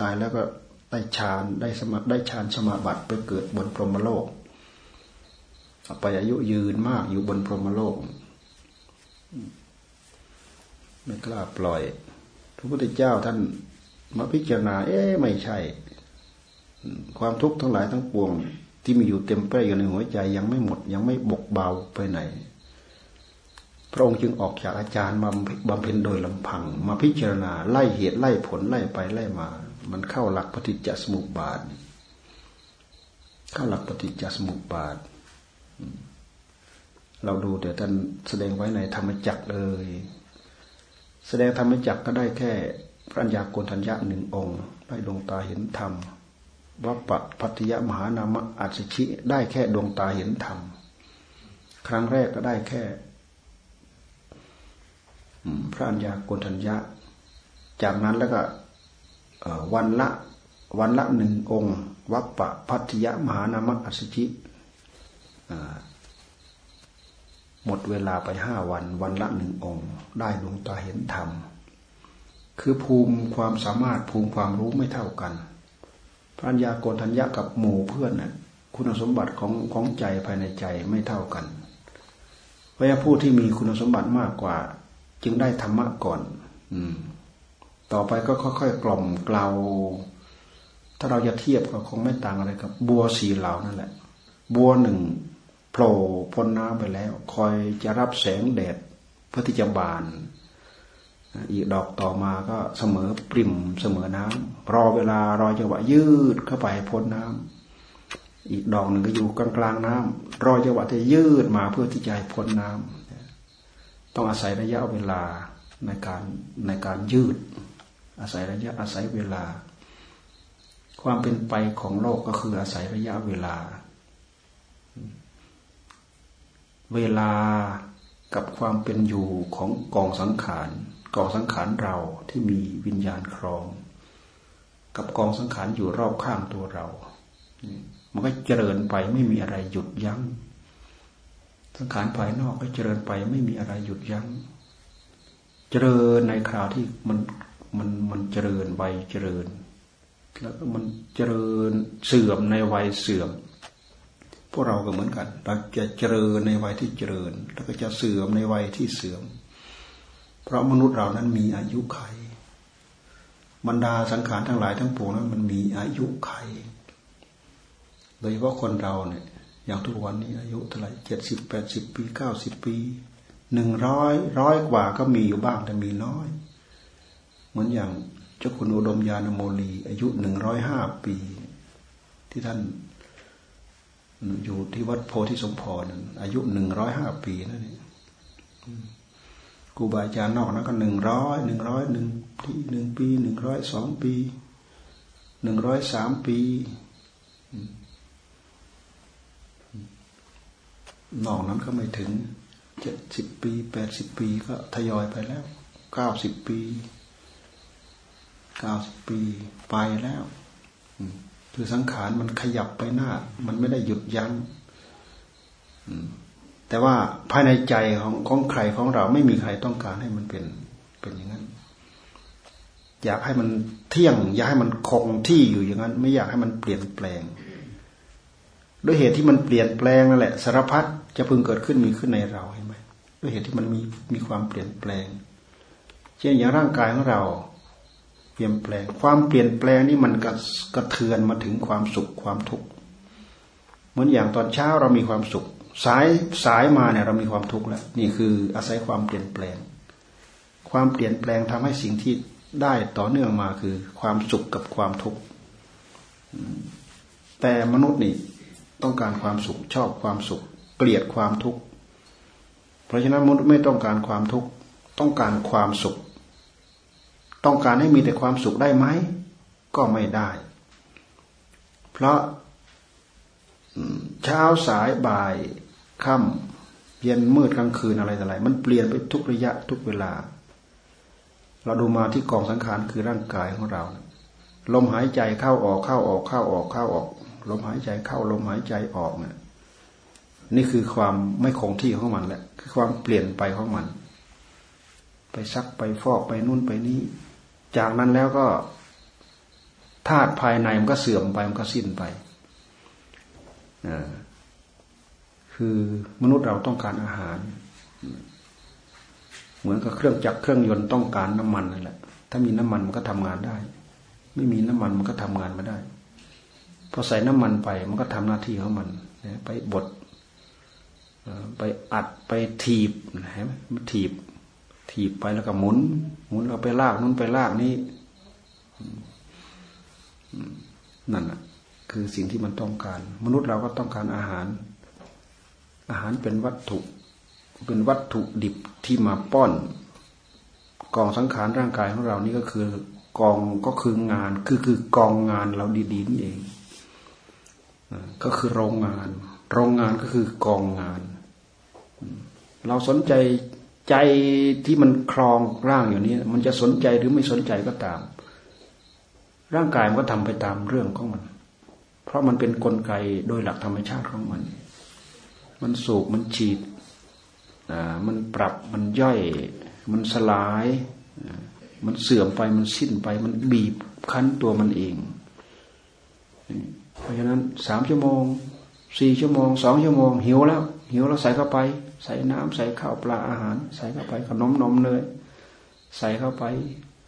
ตายแล้วก็ได้ฌานได้สมาได้ฌานสมาบัติไปเกิดบนพรหมโลกไปอายุยืนมากอยู่บนพรหมโลก ไม่กล้าปล่อย พระพุทธเจ้าท่านมาพิจารณา เอ๊ะไม่ใช่ ความทุกข์ทั้งหลายทั้งปวง ที่มีอยู่เต็มเป้อยู่ในหัวใจ ยังไม่หมด ยังไม่บกเบาไปไหน พระองค์จึงออกจากอาจารย์มาบำเพ็ญโดยลำพัง มาพิจารณาไล่เหตุไล่ผลไล่ไปไล่มา มันเข้าหลักปฏิจจสมุปบาทเข้าหลักปฏิจจสมุปบาทเราดูแต่ท่านแสดงไว้ในธรรมจักรเลย แสดงธรรมจักก็ได้แค่พระัญญาโกณทัญญาหนึ่งองค์ได้ดวงตาเห็นธรรมวัปปพัทยมหานามะอัศชิได้แค่ดวงตาเห็นธรรมครั้งแรกก็ได้แค่พระัญญาโกณทัญญาจากนั้นแล้วก็วันละวันละหนึ่งองค์วัปปะพัทยมหานามะอัศจิ หมดเวลาไปห้าวัน วันละหนึ่งองค์ ได้ดวงตาเห็นธรรม คือภูมิความสามารถภูมิความรู้ไม่เท่ากันพัญญาโกณทัญญากับหมู่เพื่อนน่ะคุณสมบัติของของใจภายในใจไม่เท่ากันเพราะผู้ที่มีคุณสมบัติมากกว่า จึงได้ธรรมะก่อน อืม ต่อไปก็ค่อยๆกล่อมเกลาถ้าเราจะเทียบก็คงไม่ต่างอะไรกับ บัวสีเหลานั่นแหละ บัวหนึ่ง ผล่พ้นน้ำไปแล้ว คอยจะรับแสงแดดเพื่อที่จะบาน อีกดอกต่อมาก็เสมอปริ่มเสมอน้ำรอเวลารอจังหวะยืดเข้าไปพ้นน้ำอีกดอกหนึ่งก็อยู่กลางกลางน้ำรอจังหวะที่ยืดมาเพื่อที่จะพ้นน้ำต้องอาศัยระยะเวลาในการในการยืด อาศัยระยะอาศัยเวลา ความเป็นไปของโลกก็คืออาศัยระยะเวลา เวลากับความเป็นอยู่ของกองสังขารกองสังขารเราที่มีวิญญาณครอง กับกองสังขารอยู่รอบข้างตัวเรา มันก็เจริญไปไม่มีอะไรหยุดยัง้ง สังขารภายนอกก็เจริญไปไม่มีอะไรหยุดยัง้ง เจริญในคราวที่มันมันมันเจริญใบเจริญ แล้วก็มันเจริญเสื่อมในวัยเสื่อม พวกเราก็เหมือนกัน เราจะเจริญในวัยที่เจริญ แล้วก็จะเสื่อมในวัยที่เสื่อม เพราะมนุษย์เรานั้นมีอายุไข บรรดาสังขารทั้งหลายทั้งปวงนั้นมันมีอายุไข โดยเฉพาะคนเราเนี่ย อย่างทุกวันนี้อายุเท่าไหร่เจ็ดสิบแปดสิบปีเก้าสิบปีหนึ่งร้อยร้อยกว่าก็มีอยู่บ้างแต่มีน้อย เหมือนอย่างเจ้าคุณอุดมยานโมลี อายุหนึ่งร้อยห้าปี ที่ท่าน อยู่ที่วัดโพธิสมพรอายุหนึ่งร้อยห้าปีนั่นเองครูบาอาจารย์นอกนั้นก็หนึ่งร้อยหนึ่งร้อยหนึ่งที่หนึ่งปีหนึ่งร้อยสองปีหนึ่งร้อยสามปี นอกนั้นก็ไม่ถึงเจ็ดสิบปีแปดสิบปีก็ทยอยไปแล้วเก้าสิบปีเก้าสิบปีไปแล้ว คือสังขารมันขยับไปหน้า มันไม่ได้หยุดยัง้งแต่ว่าภายในใจของของใครของเราไม่มีใครต้องการให้มันเป็นเป็นอย่างนั้น อยากให้มันเที่ยง อยากให้มันคงที่อยู่อย่างนั้น ไม่อยากให้มันเปลี่ยนแปลงด้วยเหตุที่มันเปลี่ยนแปลงนั่นแหละสารพัดจะพึงเกิดขึ้นมีขึ้นในเราเห็นไหมด้วยเหตุที่มันมีมีความเปลี่ยนแปลง เช่นอย่างร่างกายของเรา เปลี่ยนแปลง ความเปลี่ยนแปลงนี่มันกระกระเทือนมาถึงความสุขความทุกข์เหมือนอย่างตอนเช้าเรามีความสุข สายสายมาเนี่ยเรามีความทุกข์แล้ว นี่คืออาศัยความเปลี่ยนแปลง ความเปลี่ยนแปลงทำให้สิ่งที่ได้ต่อเนื่องมาคือ ความสุขกับความทุกข์แต่มนุษย์นี่ต้องการความสุขชอบความสุข เกลียดความทุกข์เพราะฉะนั้นมนุษย์ไม่ต้องการความทุกข์ต้องการความสุข ต้องการให้มีแต่ความสุขได้ไหม ก็ไม่ได้ เพราะเช้าสายบ่ายค่ำเย็นมืดกลางคืนอะไรต่ออะไรมันเปลี่ยนไปทุกระยะทุกเวลา เราดูมาที่กองสังขารคือร่างกายของเรา ลมหายใจเข้าออกเข้าออกเข้าออกเข้าออก ลมหายใจเข้าลมหายใจออกเนี่ยนี่คือความไม่คงที่ของมันแหละ คือความเปลี่ยนไปของมัน ไปซักไปฟอกไปนู่นไปนี่ จากนั้นแล้วก็ธาตุภายในมันก็เสื่อมไปมันก็สิ้นไปคือมนุษย์เราต้องการอาหาร เหมือนกับเครื่องจักรเครื่องยนต์ต้องการน้ำมันนั่นแหละ ถ้ามีน้ำมันมันก็ทำงานได้ ไม่มีน้ำมันมันก็ทำงานไม่ได้พอใส่น้ำมันไปมันก็ทำหน้าที่ของมันไปบดไปอัดไปถีบนไหมมันถีบ ถีบไปแล้วก็หมุน หมุนเราไปลากนู้นไปลากนี้นั่นแหะคือสิ่งที่มันต้องการ มนุษย์เราก็ต้องการอาหาร อาหารเป็นวัตถุ เป็นวัตถุดิบที่มาป้อน กองสังขารร่างกายของเรานี่ก็คือกองก็คืองานคือคือกองงานเราดีๆนี่เองก็คือโรงงาน โรงงานก็คือกองงาน เราสนใจ ใจที่มันครองร่างอยู่นี้ มันจะสนใจหรือไม่สนใจก็ตาม ร่างกายมันก็ทำไปตามเรื่องของมัน เพราะมันเป็นนกลไกโดยหลักธรรมชาติของมัน มันสูบมันฉีดมันปรับมันย่อย มันสลาย มันเสื่อมไปมันสิ้นไป มันบีบคั้นตัวมันเอง เพราะฉะนั้นสามชั่วโมงสี่ชั่วโมงสองชั่วโมงหิวแล้วหิวแล้วใส่เข้าไป ใส่น้ำใส่ข้าวปลาอาหาร ใส่เข้าไปขนมนมเนยใส่เข้าไป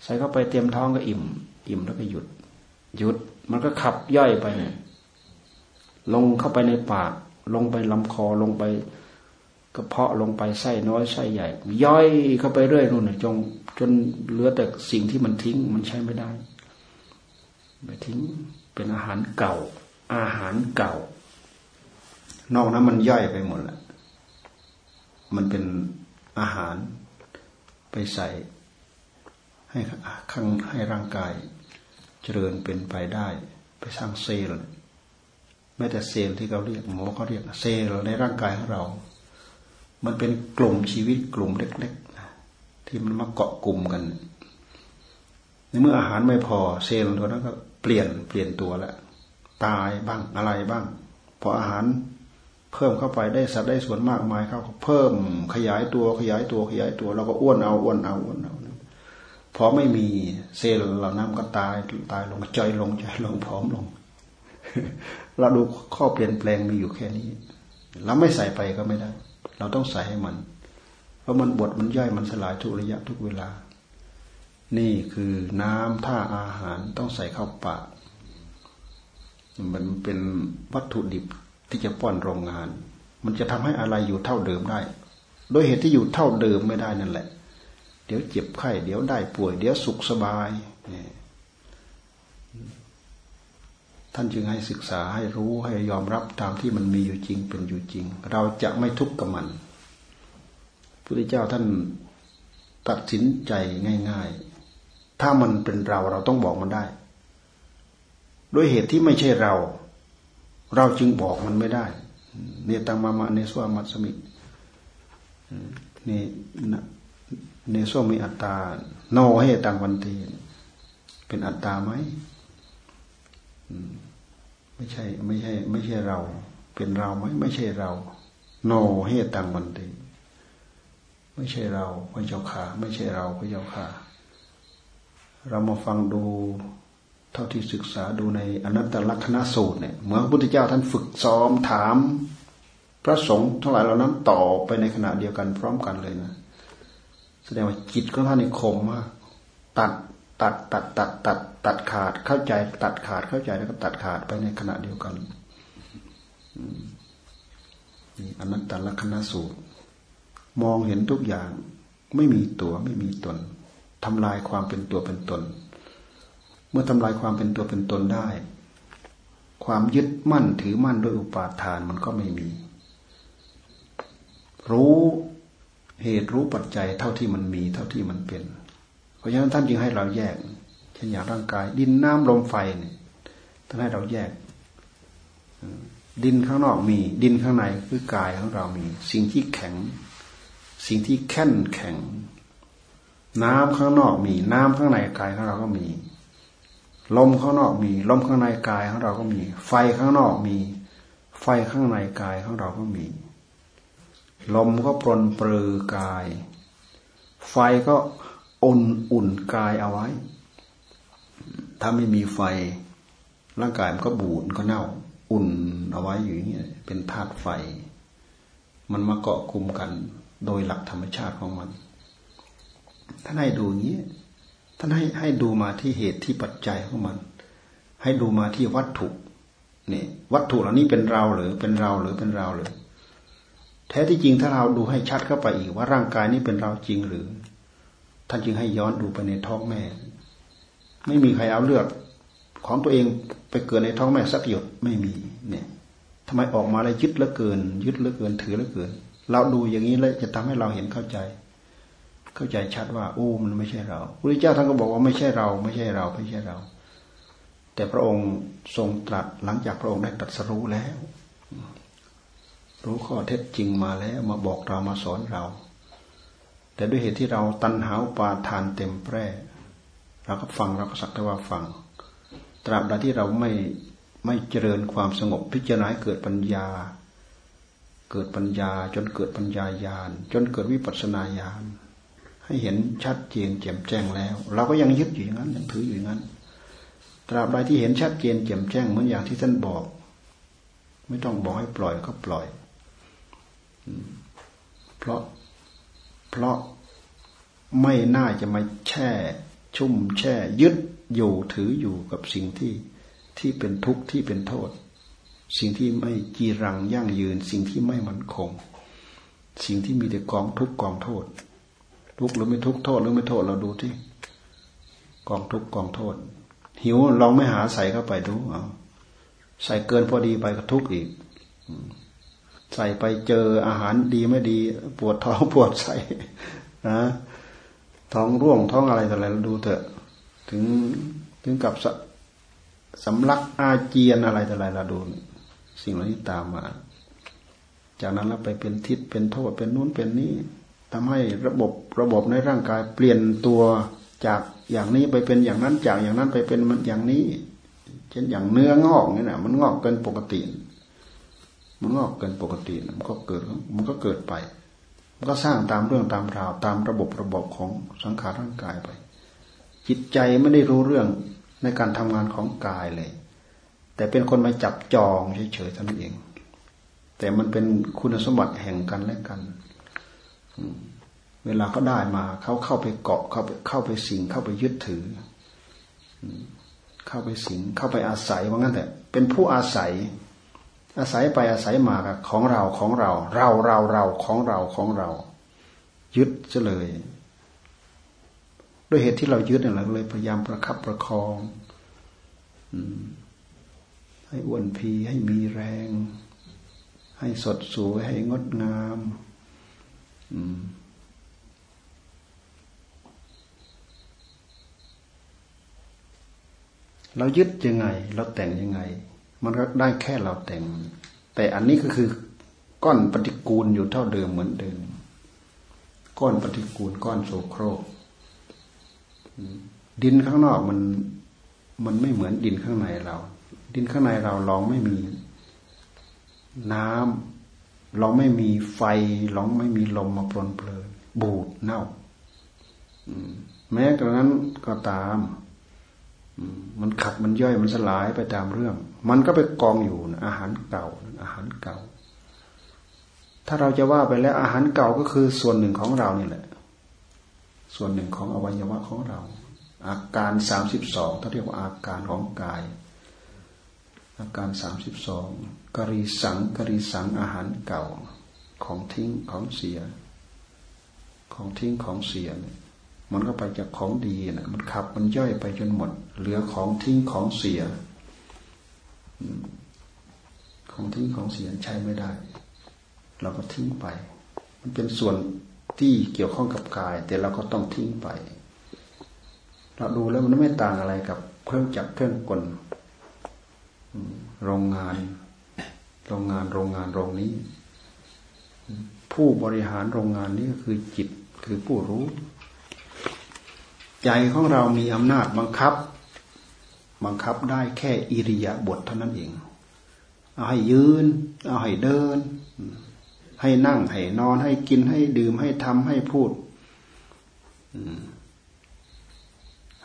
ใส่เข้าไปเตรียมท้องก็อิ่ม อิ่มแล้วก็หยุด หยุด มันก็ขับย่อยไปเนี่ยลงเข้าไปในปาก ลงไปลำคอลงไปกระเพาะลงไปไส้น้อยไส้ใหญ่ ย่อยเข้าไปเรื่อยนู่นจงจนเหลือแต่สิ่งที่มันทิ้งมันใช้ไม่ได้ไปทิ้งเป็นอาหารเก่า อาหารเก่า นอกนั้นมันย่อยไปหมดแหละ มันเป็นอาหารไปใส่ให้ข้างให้ร่างกาย เจริญเป็นไปได้ ไปสร้างเซลล์ม้แต่เซลล์ที่เขาเรียกหมอเขาเรียกเซลล์ในร่างกายของเรา มันเป็นกลุ่มชีวิตกลุ่มเล็กๆที่มันมาเกาะกลุ่มกัน ในเมื่ออาหารไม่พอเซลล์ตัวนั้นก็เปลี่ยนเปลี่ยนตัวแล้วตายบ้างอะไรบ้างพออาหาร เพิ่มเข้าไปได้สัดได้ส่วนมากมายเขาเพิ่มขยายตัวขยายตัวขยายตัวเราก็อ้วนเอาอ้วนเอาอ้วนเอาพอไม่มีเซลล์เหล่านั้นก็ตายตายลงใจลงใจลงผอมลง เราดูข้อเปลี่ยนแปลงมีอยู่แค่นี้ เราไม่ใส่ไปก็ไม่ได้ เราต้องใส่ให้มัน เพราะมันบดมันย่อยมันสลายทุกระยะทุกเวลา นี่คือน้ำท่าอาหารต้องใส่เข้าปากมันเป็นวัตถุดิบ ที่จะป้อนโรงงาน มันจะทำให้อะไรอยู่เท่าเดิมได้ โดยเหตุที่อยู่เท่าเดิมไม่ได้นั่นแหละ เดี๋ยวเจ็บไข้เดี๋ยวได้ป่วย เดี๋ยวสุขสบายท่านจึงให้ศึกษาให้รู้ให้ยอมรับตามที่มันมีอยู่จริงเป็นอยู่จริง เราจะไม่ทุกข์กับมันพระพุทธเจ้าท่านตัดสินใจง่าย ๆ ถ้ามันเป็นเราเราต้องบอกมันได้ ด้วยเหตุที่ไม่ใช่เรา เราจึงบอกมันไม่ได้ เนตังมามาเนสวามัสมิเนเนสวมีอัตตาโนให้ตังวันตีเป็นอัตตาไหมไม่ใช่ ไม่ใช่ ไม่ใช่เรา เป็นเราไหมไม่ใช่เรา โนให้ตังวันตีไม่ใช่เราพระเจ้าค่ะไม่ใช่เราพระเจ้าค่ะเรามาฟังดู เท่าที่ศึกษาดูในอนัตตลักษณสูตรเนี่ยเหมือนพระพุทธเจ้าท่านฝึกซ้อมถาม พระสงฆ์ทั้งหลายเหล่านั้นต่อไปในขณะเดียวกันพร้อมกันเลยนะ แสดงว่าจิตของท่านนี่คมมากตัดตัดตัดตัดตัดตัดขาดเข้าใจ ตัดขาดเข้าใจแล้วก็ตัดขาดไปในขณะเดียวกันนี่อนัตตลักษณสูตร มองเห็นทุกอย่าง ไม่มีตัวไม่มีตนทำลายความเป็นตัวเป็นตน เมื่อทำลายความเป็นตัวเป็นตนได้ ความยึดมั่นถือมั่นด้วยอุปาทานมันก็ไม่มี รู้เหตุรู้ปัจจัยเท่าที่มันมี เท่าที่มันเป็น เพราะฉะนั้นท่านจึงให้เราแยกเช่นอย่างร่างกาย ดินน้ำลมไฟเนี่ยท่านให้เราแยก ดินข้างนอกมี ดินข้างในคือกายของเรามี สิ่งที่แข็ง สิ่งที่แข็งแข็ง น้ำข้างนอกมี น้ำข้างในกายของเราก็มี ลมข้างนอกมี ลมข้างในกายของเราก็มี ไฟข้างนอกมี ไฟข้างในกายของเราก็มี ลมก็ปรนปลือกาย ไฟก็อุ่นอุ่นกายเอาไว้ ถ้าไม่มีไฟ ร่างกายมันก็บูดก็เน่า อุ่นเอาไว้อยู่อย่างนี้เป็นธาตุไฟ มันมาเกาะกลุ่มกันโดยหลักธรรมชาติของมัน ถ้าให้ดูอย่างนี้ ท่านให้ให้ดูมาที่เหตุที่ปัจจัยของมัน ให้ดูมาที่วัตถุนี่วัตถุเหล่านี้เป็นเราหรือเป็นเราหรือเป็นเราหรือแท้ที่จริงถ้าเราดูให้ชัดเข้าไปอีกว่าร่างกายนี้เป็นเราจริงหรือ ท่านจึงให้ย้อนดูไปในท้องแม่ ไม่มีใครเอาเลือดของตัวเองไปเกิดในท้องแม่สักหยดไม่มีเนี่ยทำไมออกมาแล้วยึดเหลือเกิน ยึดเหลือเกินถือเหลือเกิน เราดูอย่างนี้แล้วจะทำให้เราเห็นเข้าใจ เข้าใจชัดว่าโอ้มันไม่ใช่เราพระเจ้าท่านก็บอกว่าไม่ใช่เรา ไม่ใช่เราไม่ใช่เรา แต่พระองค์ทรงตรัสหลังจากพระองค์ได้ตรัสรู้แล้ว รู้ข้อเท็จจริงมาแล้วมาบอกเรามาสอนเรา แต่ด้วยเหตุที่เราตันหาปาทานเต็มแปร่เราก็ฟังเราก็สักแต่ว่าฟัง ตราบใดที่เราไม่ไม่เจริญความสงบพิจารณาเกิดปัญญา เกิดปัญญาจนเกิดปัญญาญาณจนเกิดวิปัสสนาญาณ ให้เห็นชัดเจนแจ่มแจ้งแล้ว เราก็ยังยึดอยู่อย่างนั้นยังถืออยู่อย่างนั้น ตราบใดที่เห็นชัดเจนแจ่มแจ้งเหมือนอย่างที่ท่านบอก ไม่ต้องบอกให้ปล่อยก็ปล่อย เพราะเพราะไม่น่าจะมาแช่ ชุ่มแช่ ยึดอยู่ถืออยู่กับสิ่งที่ที่เป็นทุกข์ที่เป็นโทษ สิ่งที่ไม่จีรังยั่งยืน สิ่งที่ไม่มั่นคง สิ่งที่มีแต่กองทุกข์กองโทษ ทุกข์หรือไม่ทุกข์โทษหรือไม่โทษเราดูที่กองทุกข์กองโทษ หิวลองไม่หาใส่เข้าไปดูเอาใส่เกินพอดีไปก็ทุกข์อีกใส่ไปเจออาหารดีไม่ดี ปวดท้องปวดใส่นะท้องร่วงท้องอะไรต่ออะไรเราดูเถอะ ถึงถึงกับสำลักอาเจียนอะไรต่ออะไรเราดู สิ่งเหล่านี้ตามมา จากนั้นเราไปเป็นทิศเป็นโทษเป็นนู้นเป็นนี้ ทำให้ระบบระบบในร่างกายเปลี่ยนตัวจากอย่างนี้ไปเป็นอย่างนั้นจากอย่างนั้นไปเป็นอย่างนี้ เช่นอย่างเนื้องอกนี่นะมันงอกเกินปกติ มันงอกเกินปกติมันก็เกิดมันก็เกิดไป มันก็สร้างตามเรื่องตามราวตามระบบระบบของสังขารร่างกายไป จิตใจไม่ได้รู้เรื่องในการทำงานของกายเลย แต่เป็นคนมาจับจองเฉยๆเท่านั้นเอง แต่มันเป็นคุณสมบัติแห่งกันและกัน เวลาเขาได้มา เขาเข้าไปเกาะเข้าไปเข้าไปสิงเข้าไปยึดถือเข้าไปสิงเข้าไปอาศัยว่างั้นแต่เป็นผู้อาศัย อาศัยไปอาศัยมากับของเราของเรา เราเราเราของเราของเรา ยึดจะเลยด้วยเหตุที่เรายึดเนี่ยเราเลยพยายามประคับประคองให้อ้วนพีให้มีแรง ให้สดสวยให้งดงาม เรายึดยังไง เราแต่งยังไง มันก็ได้แค่เราแต่ง แต่อันนี้ก็คือ ก้อนปฏิกูลอยู่เท่าเดิมเหมือนเดิม ก้อนปฏิกูลก้อนโสโครกดินข้างนอกมัน มันไม่เหมือนดินข้างในเรา ดินข้างในเราลองไม่มี น้ำ เราไม่มีไฟลองไม่มีลมมาปลนเปลือบูดเน่าแม้กระนั้นก็ตามมันขับมันย่อยมันสลายไปตามเรื่อง มันก็ไปกองอยู่นะอาหารเก่าอาหารเก่า ถ้าเราจะว่าไปแล้วอาหารเก่าก็คือส่วนหนึ่งของเรานี่แหละ ส่วนหนึ่งของอวัยวะของเรา อาการสามสิบสองถ้าเรียกว่าอาการของกาย อาการสามสิบสอง กรีสังกรีสังอาหารเก่า ของทิ้งของเสีย ของทิ้งของเสียเนี่ยมันก็ไปจากของดีนะมันขับ มันย่อยไปจนหมด เหลือของทิ้งของเสีย ของทิ้งของเสียใช้ไม่ได้ เราก็ทิ้งไป มันเป็นส่วนที่เกี่ยวข้องกับกาย แต่เราก็ต้องทิ้งไป เราดูแล้วมันไม่ต่างอะไรกับเครื่องจักรเครื่องกลโรงงาน โรงงานโรงงานโรงนี้ ผู้บริหารโรงงานนี้ก็คือจิตคือผู้รู้ ใจของเรามีอำนาจบังคับ บังคับได้แค่อิริยาบถเท่านั้นเองเอาให้ยืน เอาให้เดิน ให้นั่ง ให้นอน ให้กิน ให้ดื่ม ให้ทำ ให้พูด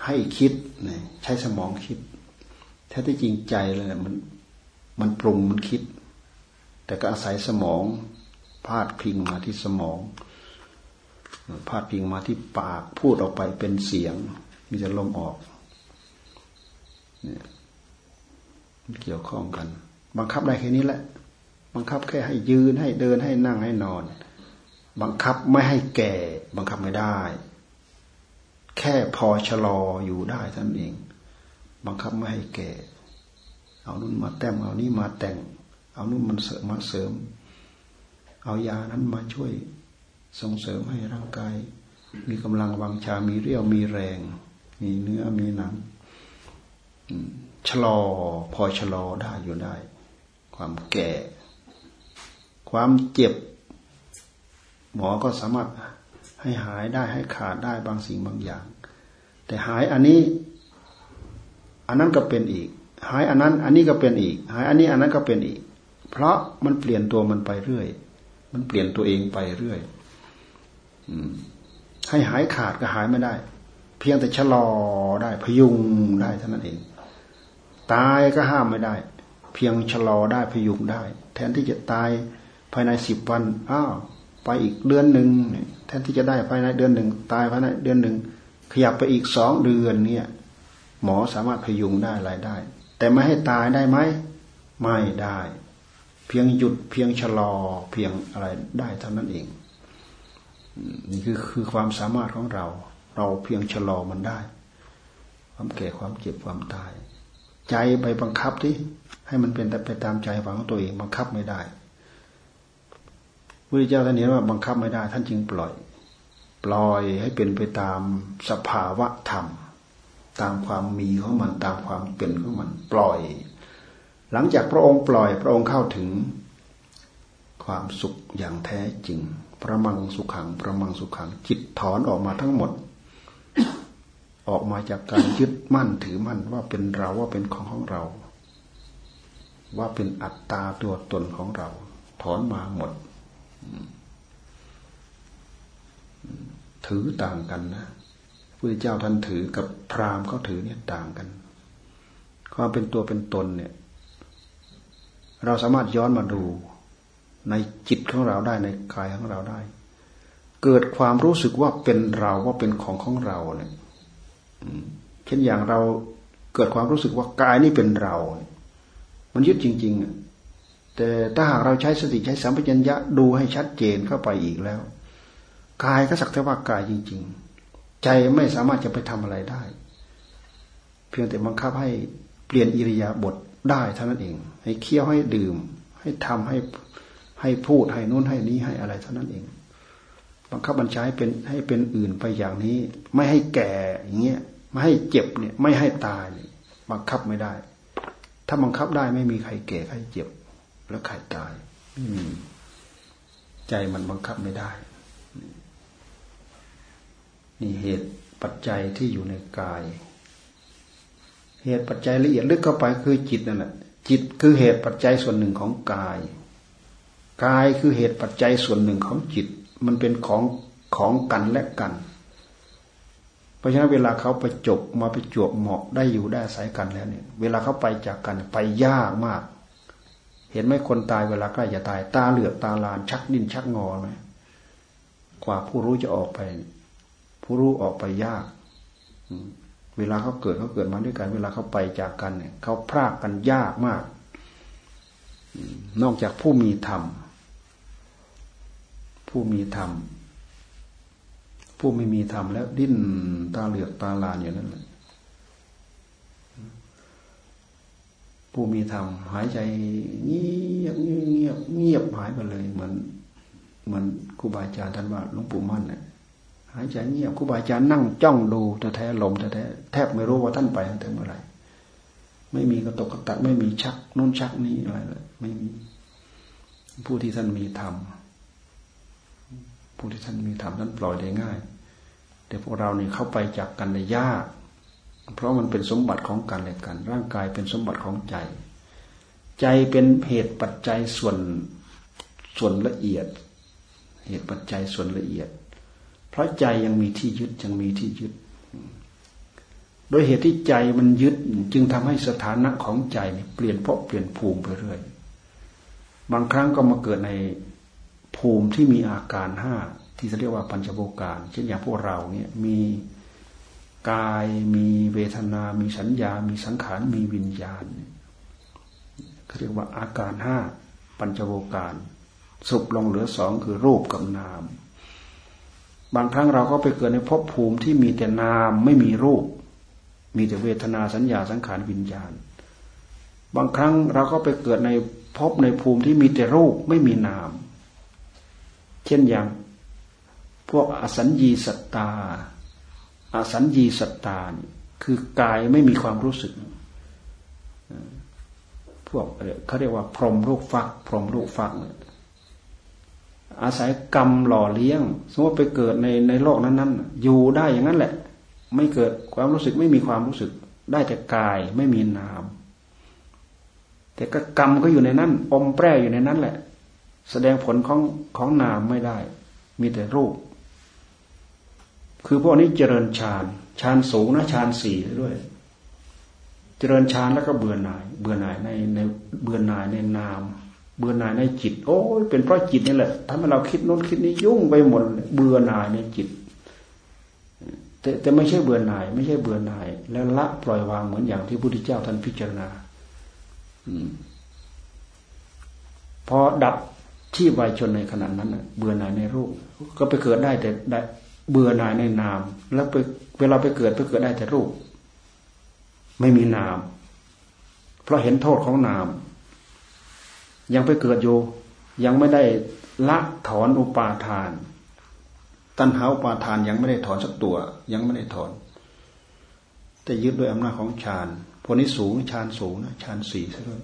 ให้คิด ใช้สมองคิดแท้ที่จริงใจเลยมัน มันปรุง มันคิด แต่ก็อาศัยสมอง พาดพิงมาที่สมอง พาดพิงมาที่ปาก พูดออกไปเป็นเสียง มีจะลมออกเนี่ยมันเกี่ยวข้องกัน บังคับได้แค่นี้แหละ บังคับแค่ให้ยืนให้เดินให้นั่งให้นอน บังคับไม่ให้แก่ บังคับไม่ได้ แค่พอชะลออยู่ได้ท่านเอง บังคับไม่ให้แก่ เอานุ่นมาแต้มเอานี้มาแต่ง เอานุ่นมันเสริมมาเสริม เอายานั้นมาช่วยส่งเสริมให้ร่างกาย มีกำลังวังชา มีเรี่ยวมีแรง มีเนื้อมีหนังชะลอพอชะลอได้อยู่ได้ ความแก่ ความเจ็บ หมอก็สามารถให้หายได้ให้ขาดได้บางสิ่งบางอย่าง แต่หายอันนี้ อันนั้นก็เป็นอีก หายอันนั้น อันนี้ก็เป็นอีก หายอันนี้อันนั้นก็เป็นอีก เพราะมันเปลี่ยนตัวมันไปเรื่อย มันเปลี่ยนตัวเองไปเรื่อยให้หายขาดก็หายไม่ได้ เพียงแต่ชะลอได้ พยุงได้เท่านั้นเอง ตายก็ห้ามไม่ได้ เพียงชะลอได้พยุงได้ แทนที่จะตายภายในสิบวันอ้าวไปอีกเดือนหนึ่งแทนที่จะได้ภายในเดือนหนึ่งตายภายในเดือนหนึ่งขยับไปอีกสองเดือนเนี่ย หมอสามารถพยุงได้รายได้ แต่ไม่ให้ตายได้ไหมไม่ได้ เพียงหยุดเพียงชะลอเพียงอะไรได้เท่านั้นเอง นี่คือคือความสามารถของเรา เราเพียงชะลอมันได้ ความแก่ความเจ็บความตาย ใจไปบังคับที่ให้มันเป็นแต่ไปตามใจฝังของตัวเองบังคับไม่ได้พระเจ้าท่านเห็นว่าบังคับไม่ได้ ท่านจึงปล่อย ปล่อยให้เป็นไปตามสภาวะธรรม ตามความมีของมันตามความเป็นของมัน ปล่อย หลังจากพระองค์ปล่อยพระองค์เข้าถึง ความสุขอย่างแท้จริงประมังสุขังประมังสุขัง จิตถอนออกมาทั้งหมด ออกมาจากการยึดมั่นถือมั่นว่าเป็นเราว่าเป็นของของเรา ว่าเป็นอัตตาตัวตนของเรา ถอนมาหมด ถือต่างกันนะพระเจ้าท่านถือกับพราหมณ์เขาถือเนี่ยต่างกัน ความเป็นตัวเป็นตนเนี่ย เราสามารถย้อนมาดูในจิตของเราได้ในกายของเราได้ เกิดความรู้สึกว่าเป็นเราว่าเป็นของของเราเนี่ยเช่นอย่างเราเกิดความรู้สึกว่ากายนี่เป็นเรา มันยึดจริง ๆ แต่ถ้าหากเราใช้สติใช้สัมปชัญญะดูให้ชัดเจนเข้าไปอีกแล้ว กายก็สักแต่ว่ากายจริง ๆ ใจไม่สามารถจะไปทำอะไรได้ เพียงแต่บังคับให้เปลี่ยนอิริยาบถได้เท่านั้นเอง ให้เคี้ยวให้ดื่ม ให้ทำให้ให้พูดให้นู้นให้นี้ให้อะไรเท่านั้นเอง บังคับบัญชาให้เป็นให้เป็นอื่นไปอย่างนี้ ไม่ให้แก่อย่างเงี้ยไม่ให้เจ็บเนี่ย ไม่ให้ตายเนี่ยบังคับไม่ได้ ถ้าบังคับได้ไม่มีใครแก่ใครเจ็บ แล้วใครตายไม่มีใจมันบังคับไม่ได้นี่เหตุปัจจัยที่อยู่ในกาย เหตุปัจจัยละเอียดลึกเข้าไปคือจิตนั่นแหละ จิตคือเหตุปัจจัยส่วนหนึ่งของกาย กายคือเหตุปัจจัยส่วนหนึ่งของจิต มันเป็นของของกันและกัน เพราะฉะนั้นเวลาเขาไปจบมาไปจวบเหมาะได้อยู่ได้อาศัยกันแล้วเนี่ย เวลาเขาไปจากกันไปยากมาก เห็นไหมคนตายเวลาใกล้จะตาย ตาเหลือกตาลานชักดิ้นชักงอไหมกว่าผู้รู้จะออกไป ผู้รู้ออกไปยาก เวลาเขาเกิดเขาเกิดมาด้วยกันเวลาเขาไปจากกันเนี่ยเขาพรากกันยากมาก นอกจากผู้มีธรรม ผู้มีธรรม ผู้ไม่มีธรรมแล้วดิ้นตาเหลือกตาลานอย่างนั้นผู้มีธรรมหายใจเงียบเงียบเงียบหายไปเลย เหมือนเหมือนครูบาอาจารย์ท่านว่าหลวงปู่มั่นเนี่ย หายใจเงียบครูบาอาจารย์นั่งจ้องดูแต่แท้ลมแต่แท้แทบไม่รู้ว่าท่านไปตั้งแต่เมื่อไหร่ไม่มีกระตกกระตักไม่มีชักนู้นชักนี่อะไรเลยไม่มี ผู้ที่ท่านมีธรรมผู้ที่ท่านมีธรรมท่านปล่อยได้ง่าย แต่พวกเรานี่เข้าไปจากกันได้ยาก เพราะมันเป็นสมบัติของกันและกัน ร่างกายเป็นสมบัติของใจ ใจเป็นเหตุปัจจัยส่วนส่วนละเอียด เหตุปัจจัยส่วนละเอียด เพราะใจยังมีที่ยึดยังมีที่ยึด โดยเหตุที่ใจมันยึด จึงทำให้สถานะของใจเปลี่ยนเพราะเปลี่ยนภูมิไปเรื่อย บางครั้งก็มาเกิดในภูมิที่มีอาการห้าที่เรียกว่าปัญจโวการ เช่นอย่างพวกเราเนี่ยมีกายมีเวทนา มีสัญญา มีสังขาร มีวิญญาณเขาเรียกว่าอาการห้าปัญจโวการ สุบลงเหลือสองคือรูปกับนาม บางครั้งเราก็ไปเกิดในภพภูมิที่มีแต่นามไม่มีรูป มีแต่เวทนาสัญญาสังขารวิญญาณ บางครั้งเราก็ไปเกิดในภพในภูมิที่มีแต่รูปไม่มีนาม เช่นอย่าง พวกอสัญญีสัตตา อสัญญีสัตตาคือกายไม่มีความรู้สึก พวกเขาเรียกว่าพรหมลูกฟัก พรหมลูกฟัก อาศัยกรรมหล่อเลี้ยง สมมติไปเกิดในในโลกนั้นๆ อยู่ได้อย่างนั้นแหละ ไม่เกิดความรู้สึกไม่มีความรู้สึก ได้แต่กายไม่มีนาม แต่ก็กรรมก็อยู่ในนั้น อมแปรอยู่ในนั้นแหละ แสดงผลของของนามไม่ได้ มีแต่รูป คือพวกนี้เจริญฌานฌานสูงนะฌานสี่ด้วย เจริญฌานแล้วก็เบื่อหน่าย เบื่อหน่ายในในเบื่อหน่ายในนาม เบื่อหน่ายในจิต โอ้ยเป็นเพราะจิตนี่แหละทำให้เราคิดโน้นคิดนี้ยุ่งไปหมดเบื่อหน่ายในจิต แต่แต่ไม่ใช่เบื่อหน่าย ไม่ใช่เบื่อหน่าย แล้วละปล่อยวางเหมือนอย่างที่พระพุทธเจ้าท่านพิจารณาอพอดับที่วายชนในขณะนั้นเบื่อหน่ายในรูป ก็ไปเกิดได้แต่ได้เบื่อหน่ายในนาม แล้วไปเวลาไปเกิดไปเกิดได้แต่รูป ไม่มีนาม เพราะเห็นโทษของนาม ยังไปเกิดอยู่ ยังไม่ได้ละถอนอุปาทาน ตัณหาอุปาทานยังไม่ได้ถอนสักตัว ยังไม่ได้ถอน แต่ยึดด้วยอำนาจของฌานพวกนี้สูงฌานสูงนะฌานสี่ซะด้วย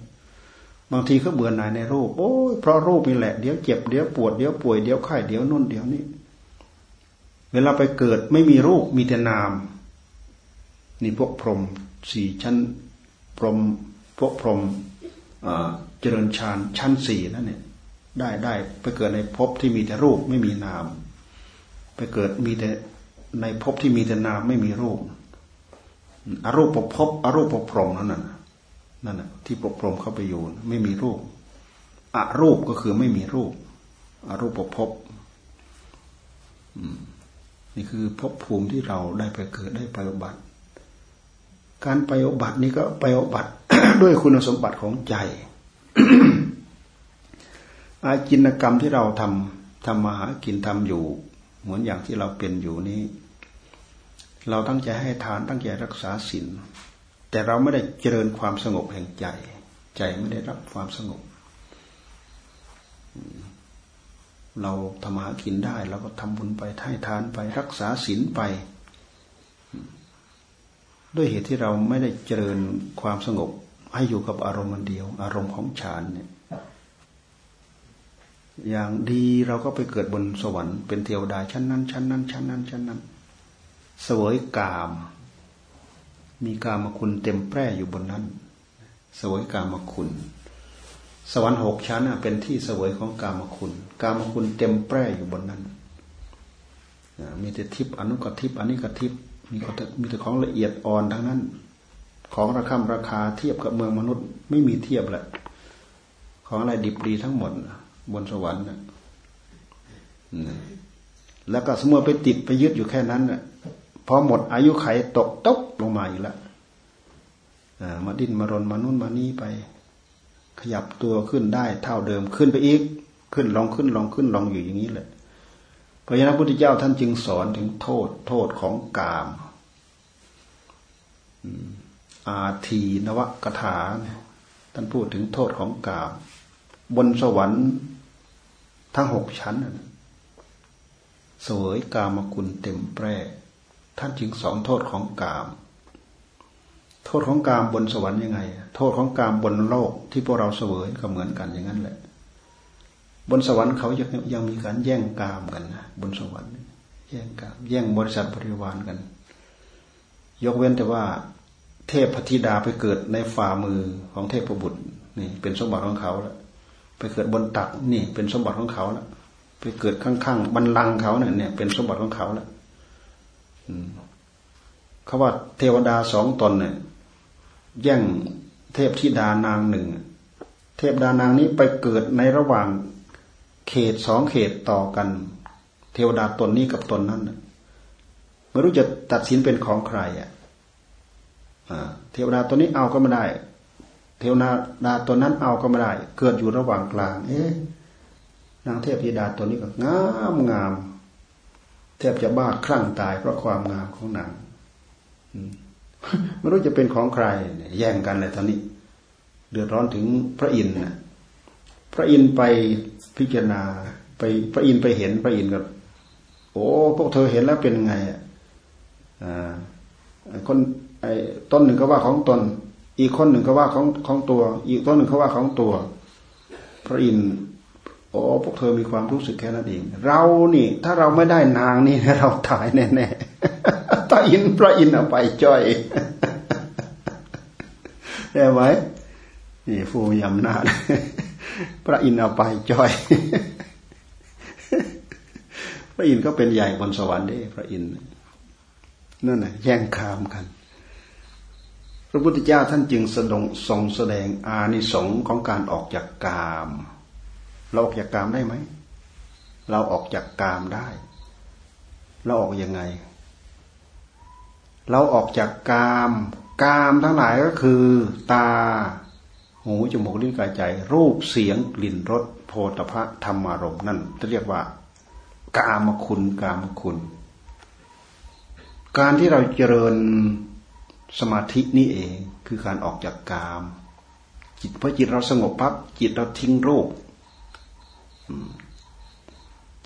บางทีก็เบื่อหน่ายในรูปโอ้ยเพราะรูปนี่แหละเดี๋ยวเจ็บเดี๋ยวปวดเดี๋ยวป่วยเดี๋ยวไข้เดี๋ยวนุ่นเดี๋ยวนี้เวลาไปเกิดไม่มีรูปมีแต่นาม นี่พวกพรหมสี่ชั้นพรหมพวกพรหม เจริญฌานชั้นสี่นั่นเนี่ยได้ได้ไปเกิดในภพที่มีแต่รูปไม่มีนาม ไปเกิดมีแต่ในภพที่มีแต่นามไม่มีรูปอรูปภพอรูปพรหมนั่นน่ะนั่นน่ะที่ปพรหมเข้าไปอยู่ ไม่มีรูปอรูปก็คือไม่มีรูปอรูปภพนี่คือภพภูมิที่เราได้ไปเกิดได้ไปอบัติการไปอบัตินี้ก็ไปอบัติด้วยคุณสมบัติของใจ อาจินกรรมที่เราทำทำมาหากินทำอยู่ เหมือนอย่างที่เราเป็นอยู่นี้ เราตั้งใจให้ทานตั้งใจรักษาศีลแต่เราไม่ได้เจริญความสงบแห่งใจ ใจไม่ได้รับความสงบ เราทำมาหากินได้เราก็ทำบุญไปให้ทานไปรักษาศีลไป ด้วยเหตุที่เราไม่ได้เจริญความสงบ ให้อยู่กับอารมณ์เดียว อารมณ์ของฌานเนี่ย อย่างดีเราก็ไปเกิดบนสวรรค์เป็นเทวดาชั้นนั้นชั้นนั้นชั้นนั้นชั้นนั้นเสวยกาม มีกามคุณเต็มแปร่อยู่บนนั้นเสวยกามคุณ สวรรค์หกชั้นเป็นที่เสวยของกามคุณ กามคุณเต็มแปร่อยู่บนนั้นมีแต่ทิพย์อนุกทิพย์อันนี้กทิพย์มีมีแต่ของละเอียดอ่อนทั้งนั้น ของราคาราคาเทียบกับเมืองมนุษย์ ไม่มีเทียบแหละของอะไรดิบดีทั้งหมด บนสวรรค์นะแล้วก็สมมติไปติดไปยึดอยู่แค่นั้นน่ะพอหมดอายุไขตกตกลงมาอีกแล้วมาดิ้นมารนมานุ่นมานี่ไป ขยับตัวขึ้นได้เท่าเดิมขึ้นไปอีก ขึ้นลองขึ้นลองขึ้นลองอยู่อย่างนี้แหละเพราะฉะนั้นพระพุทธเจ้าท่านจึงสอนถึงโทษ โทษของกาม อาทีนวกถาท่านพูดถึงโทษของกาม บนสวรรค์ทั้งหกชั้นสวยกามคุณเต็มแปร่ ท่านจึงสอนโทษของกาม โทษของกามบนสวรรค์ยังไง โทษของกามบนโลกที่พวกเราเสวยก็เหมือนกันอย่างนั้นแหละ บนสวรรค์เขายังยังมีการแย่งกามกันนะบนสวรรค์ แย่งกาม แย่งบริษัทบริวารกัน ยกเว้นแต่ว่า เทพพธิดาไปเกิดในฝ่ามือของเทพประบุตรนี่ เป็นสมบัติของเขาแล้วไปเกิดบนตักนี่ เป็นสมบัติของเขาแล้วไปเกิดข้างๆบันลังเขาเนี่ย เป็นสมบัติของเขาแล้วเขาว่าเทวดาสองตนเนี่ยแย่งเทพธิดานางหนึ่ง เทพดานางนี้ไปเกิดในระหว่างเขตสองเขตต่อกัน เทวดาตนนี้กับตนนั้นไม่รู้จะตัดสินเป็นของใครอะ เทวดาตัวนี้เอาก็ไม่ได้ เทวดาตัวนั้นเอาก็ไม่ได้ เกิดอยู่ระหว่างกลาง เอ๊ะนางเทพธิดาตัวนี้ก็งามงามแทบจะบ้าคลั่งตายเพราะความงามของนางไม่รู้จะเป็นของใคร แย่งกันเลยตอนนี้ เดือดร้อนถึงพระอินทร์นะพระอินทร์ไปพิจารณา ไปพระอินทร์ไปเห็นพระอินทร์ก็โอ้พวกเธอเห็นแล้วเป็นไงอ่าคน ไอ้ต้นหนึ่งก็ว่าของตน อีกคนหนึ่งก็ว่าของของตัว อีกต้นหนึ่งเขาว่าของตัว พระอินทร์โอ้พวกเธอมีความรู้สึกแค่นั้นเองเรานี่ ถ้าเราไม่ได้นางนี่เราตายแน่ๆตาอินพระอินเอาไปจ้อยได้ไหมนี่ฟูยำนาจพระอินเอาไปจ้อย พระอินก็เป็นใหญ่บนสวรรค์ด้พระอินนั่นน่ะแย่งคามกัน พระพุทธเจ้าท่านจึงแสดงทรงแสดงอานิสงส์ของการออกจากกาม เราออกจากกามได้ไหม เราออกจากกามได้ เราออกยังไง เราออกจากกาม กามทั้งหลายก็คือ ตา หูจมูกลิ้นกายใจ รูปเสียงกลิ่นรสโพธพะธรรมารมณ์นั่นจะเรียกว่า กามคุณกามคุณ การที่เราเจริญ สมาธินี่เองคือการออกจากกาม จิตพอจิตเราสงบพับจิตเราทิ้งรูป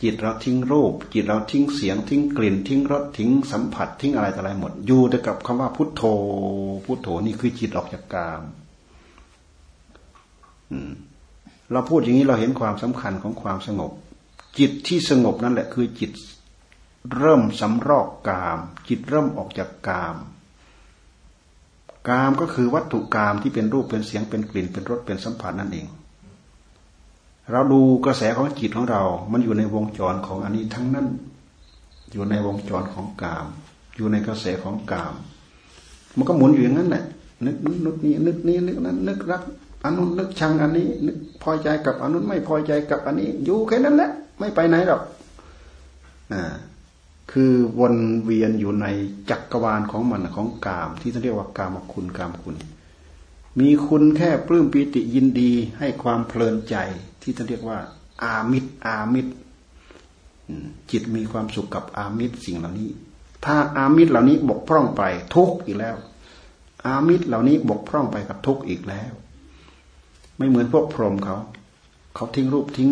จิตเราทิ้งรูป จิตเราทิ้งเสียง ทิ้งกลิ่น ทิ้งรสทิ้งสัมผัส ทิ้งอะไรต่ออะไรหมดอยู่แต่กับคำว่าพุทโธ พุทโธนี่คือจิตออกจากกามเราพูดอย่างนี้เราเห็นความสำคัญของความสงบ จิตที่สงบนั่นแหละคือจิตเริ่มสำรอกกาม จิตเริ่มออกจากกาม กามก็คือวัตถุกามที่เป็นรูปเป็นเสียงเป็นกลิ่นเป็นรสเป็นสัมผัสนั่นเอง เราดูกระแสของจิตของเรา มันอยู่ในวงจรของอันนี้ทั้งนั้น อยู่ในวงจรของกาม อยู่ในกระแสของกาม มันก็หมุนอยู่อย่างนั้นแหละนึกนึกนี้นึกนี้นึกนั้นนึกรักอันนู้นนึกชังอันนี้ นึกพอใจกับอันนู้นไม่พอใจกับอันนี้ อยู่แค่นั้นแหละ ไม่ไปไหนหรอกอ่า คือวนเวียนอยู่ในจักรวาลของมันของกาม ที่ท่านเรียกว่ากามคุณกามคุณ มีคุณแค่ปลื้มปีติยินดีให้ความเพลินใจที่ท่านเรียกว่า อามิตรอามิตรจิตมีความสุขกับอามิตรสิ่งเหล่านี้ ถ้าอามิตรเหล่านี้บกพร่องไปทุกอีกแล้ว อามิตรเหล่านี้บกพร่องไปกับทุกอีกแล้ว ไม่เหมือนพวกพรหมเขา เขาทิ้งรูปทิ้ง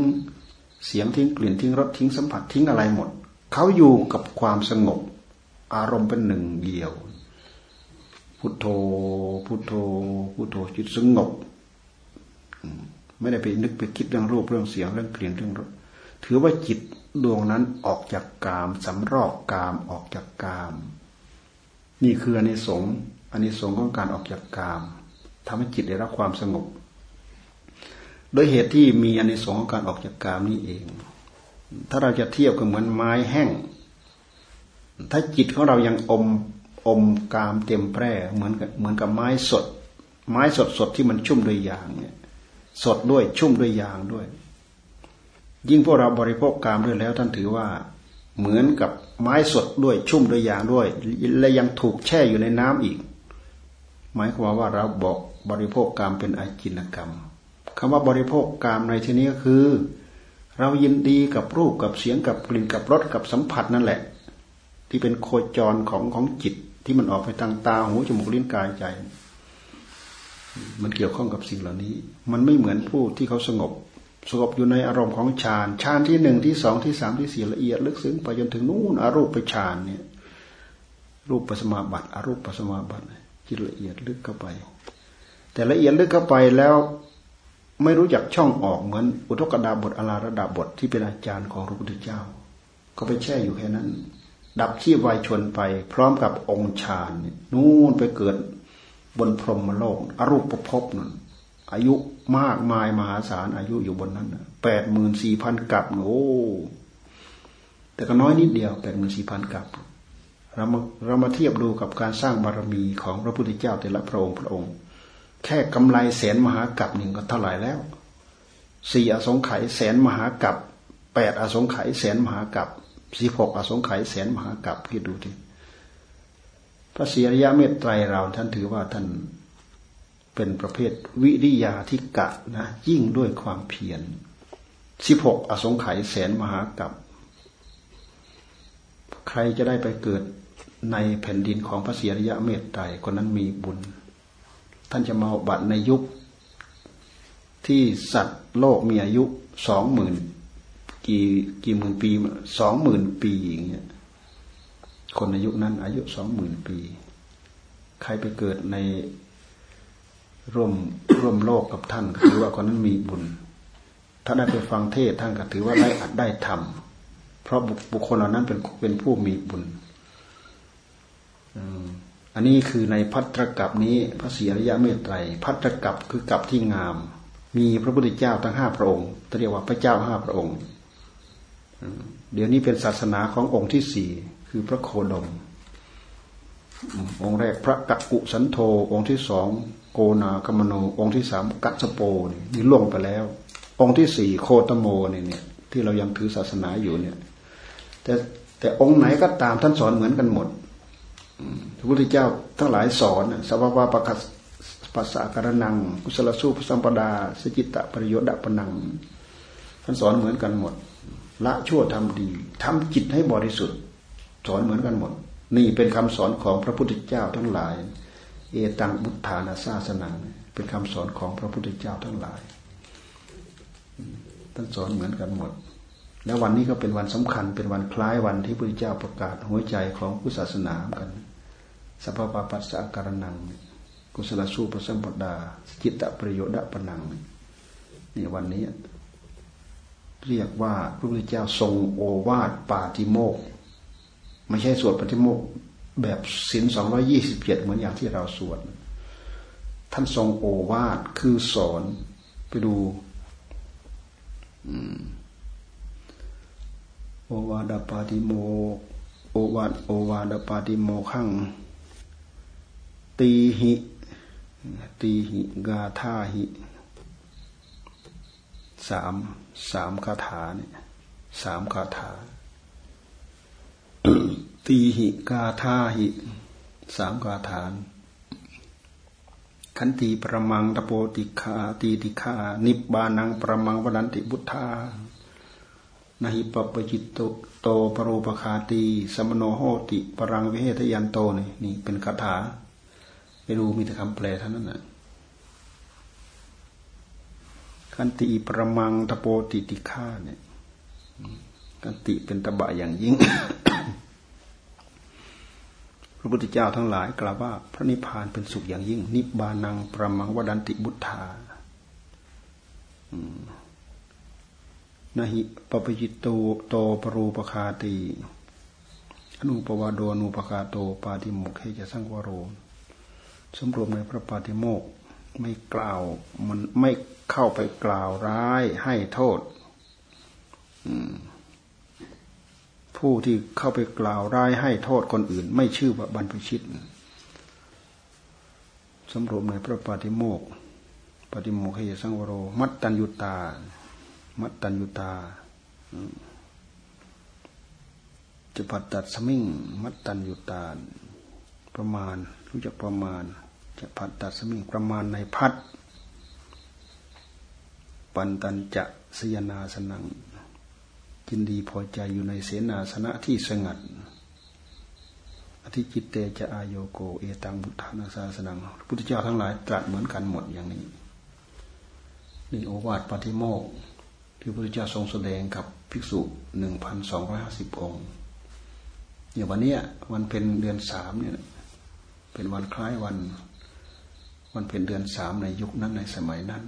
เสียงทิ้งกลิ่นทิ้งรสทิ้งสัมผัสทิ้งอะไรหมด เขาอยู่กับความสงบ อารมณ์เป็นหนึ่งเดียว พุทโธ พุทโธ พุทโธจิตสงบ ไม่ได้ไปนึกไปคิดเรื่องรูปเรื่องเสียงเรื่องกลิ่นเรื่องรสถือว่าจิตดวงนั้นออกจากกามสำรอกกามออกจากกาม นี่คืออนิสงส์อนิสงส์ของการออกจากกามทำให้จิตได้รับความสงบ โดยเหตุที่มีอนิสงส์ของการออกจากกามนี้เอง ถ้าเราจะเทียบก็เหมือนไม้แห้ง ถ้าจิตของเรายังอมอมกามเต็มแพร่เหมือนกับเหมือนกับไม้สด ไม้สดสดที่มันชุ่มด้วยยางเนี่ย สดด้วยชุ่มด้วยยางด้วย ยิ่งพวกเราบริโภคกามด้วยแล้ว ท่านถือว่าเหมือนกับไม้สดด้วยชุ่มด้วยยางด้วย และยังถูกแช่อยู่ในน้ำอีก หมายความว่าเราบอกบริโภคกามเป็นอาจินกรรมคำว่าบริโภคกามในที่นี้ก็คือ เรายินดีกับรูปกับเสียงกับกลิ่นกับรสกับสัมผัสนั่นแหละ ที่เป็นโคจรของของจิตที่มันออกไปทางตาหูจมูกลิ้นกายใจ มันเกี่ยวข้องกับสิ่งเหล่านี้ มันไม่เหมือนผู้ที่เขาสงบ สงบอยู่ในอารมณ์ของฌานฌานที่หนึ่งที่สองที่สามที่สี่ละเอียด ลึกซึ้งไปจนถึงนู่นอารูปไปฌานเนี่ย รูปปัสมาบัติอารูปปัสมาบัติจิตละเอียดลึกเข้าไป แต่ละเอียดลึกเข้าไปแล้ว ไม่รู้จักช่องออกเหมือน อุทกดาบทอลาระดาบทที่เป็นอาจารย์ของพระพุทธเจ้า ก็ไปแช่อยู่แค่นั้น ดับชีพวายชนไป พร้อมกับองค์ฌานนู่นไปเกิดบนพรหมโลก อรูปภพนั่นอายุมากมายมหาศาลอายุอยู่บนนั้นแปดหมื่นสี่พันกับโอ้แต่ก็น้อยนิดเดียวแปดหมื่นสี่พันกับเรามาเรามาเทียบดูกับการสร้างบารมีของพระพุทธเจ้าแต่ละพระองค์พระองค์ แค่กำไรแสนมหากับหนึ่งก็เท่าไหร่แล้วสี่อสงไขยแสนมหากับแปดอสงไขยแสนมหากับสิบหกอสงไขยแสนมหากับคิดดูทีพระเสียรยะเมตไตรเราท่านถือว่าท่านเป็นประเภทวิริยาธิกะนะยิ่งด้วยความเพียรสิบหกอสงไขยแสนมหากับ ใครจะได้ไปเกิดในแผ่นดินของพระเสียรยะเมตไตรคนนั้นมีบุญ ท่านจะมาบัตในยุค ที่สัตว์โลกมีอายุสองหมื่นกี่กี่หมื่นปีสองหมื่นปีอย่างเงี้ยคนอายุนั้นอายุสองหมื่นปี ใครไปเกิดในร่วมร่วมโลกกับท่านถือว่าคนนั้นมีบุญ ถ้าได้ไปฟังเทศท่านก็ถือว่าได้อัดได้ทำเพราะบุคคลเหล่านั้นเป็นเป็นผู้มีบุญอั อันนี้คือในพัตรกับนี้พระศรีอริยะเมตไตรพัตรกับคือกับที่งาม มีพระพุทธเจ้าทั้งห้าพระองค์เรียกว่าพระเจ้าห้าพระองค์ เดี๋ยวนี้เป็นศาสนาขององค์ที่สี่คือพระโคดม องค์แรกพระกักุสันโธองค์ที่สองโกนากมโน องค์ที่สามกัสโปนี่ล่วงไปแล้ว องค์ที่สี่โคตโมนี่เนี่ยที่เรายังถือศาสนาอยู่เนี่ย แต่แต่องค์ไหนก็ตามท่านสอนเหมือนกันหมด พระพุทธเจ้าทั้งหลายสอนสัพพะปะคัสปัสสะการนัง กุศลสู้พสัมปดาสจิตตะปริโยชน์ดะปนังท่านสอนเหมือนกันหมด ละชั่วทำดีทำจิตให้บริสุทธิ์ สอนเหมือนกันหมด นี่เป็นคำสอนของพระพุทธเจ้าทั้งหลาย เอตังบุตธานาซาสนัง เป็นคำสอนของพระพุทธเจ้าทั้งหลายท่านสอนเหมือนกันหมด แล้ววันนี้ก็เป็นวันสำคัญ เป็นวันคล้ายวันที่พระพุทธเจ้าประกาศหัวใจของพุทธศาสนาเหมือนกัน สัพพะปัสสะการนัง กุศลสูปสัมปดา จิตตประโยชน์ปนังนี่วันนี้ เรียกว่าพระพุทธเจ้าทรงโอวาทปาติโมกไม่ใช่สวดปาติโมกแบบศีลสองร้อยี่สิบเจ็ดเหมือนอย่างที่เราสวด ท่านทรงโอวาทคือสอนไปดูโอวาดปาติโมโอวาดโอวาดปาติโมขัง ตีหิตีหิกาธาหิสามสามคาถาเนี่ยสามคาถา ตีหิกาธาหิสามคาถาขันติประมังตโปติคาตีติคานิบานังประมังวันติบุทธานาหิปปจิตโตโตปรูปคาตีสมโนโหติ ปรังวิเหทยันโตนี่นี่เป็นคาถา ไม่รู้มีแต่คำแปลเท่านั้นนะขันติประมังตโปติติฆาเนี่ยขันติเป็นตบะอย่างยิ่ง พระพุทธเจ้าทั้งหลายกล่าวว่า พระนิพพานเป็นสุขอย่างยิ่ง นิบานังประมังวดันติบุตธานาหิปปจิตโตโตปรูปคาตีอนุปวาโดนุปคาโต ปาติโมกเขจะสังวโร สมรวมในพระปาติโมกไม่กล่าวมันไม่เข้าไปกล่าวร้ายให้โทษผู้ที่เข้าไปกล่าวร้ายให้โทษคนอื่น ไม่ชื่อว่าบรรพชิตสมรวมในพระปาติโมกปาติโมกเขยสังวโร มัตตัญญุตา มัตตัญญุตาจะปัดตัดสมิงมัตตัญญุตาประมาณ รู้จักประมาณ จะผัดตัดสมิงประมาณในพัด ปันตันจะสยนาสนังจินดีพอใจอยู่ในเสนาสนะที่สงัด อธิจิตเตจะอายโยโก เอตังบุทธานาสาสนังพระพุทธเจ้าทั้งหลายตรัสเหมือนกันหมดอย่างนี้ นี่โอวาทปฏิโมกที่พระพุทธเจ้าทรงแสดงกับภิกษุหนึ่งพันสองร้อยห้าสิบองค์อย่างวันนี้วันเป็นเดือนสามเนี่ยเป็นวันคล้ายวัน วันเป็นเดือนสามในยุคนั้นในสมัยนั้น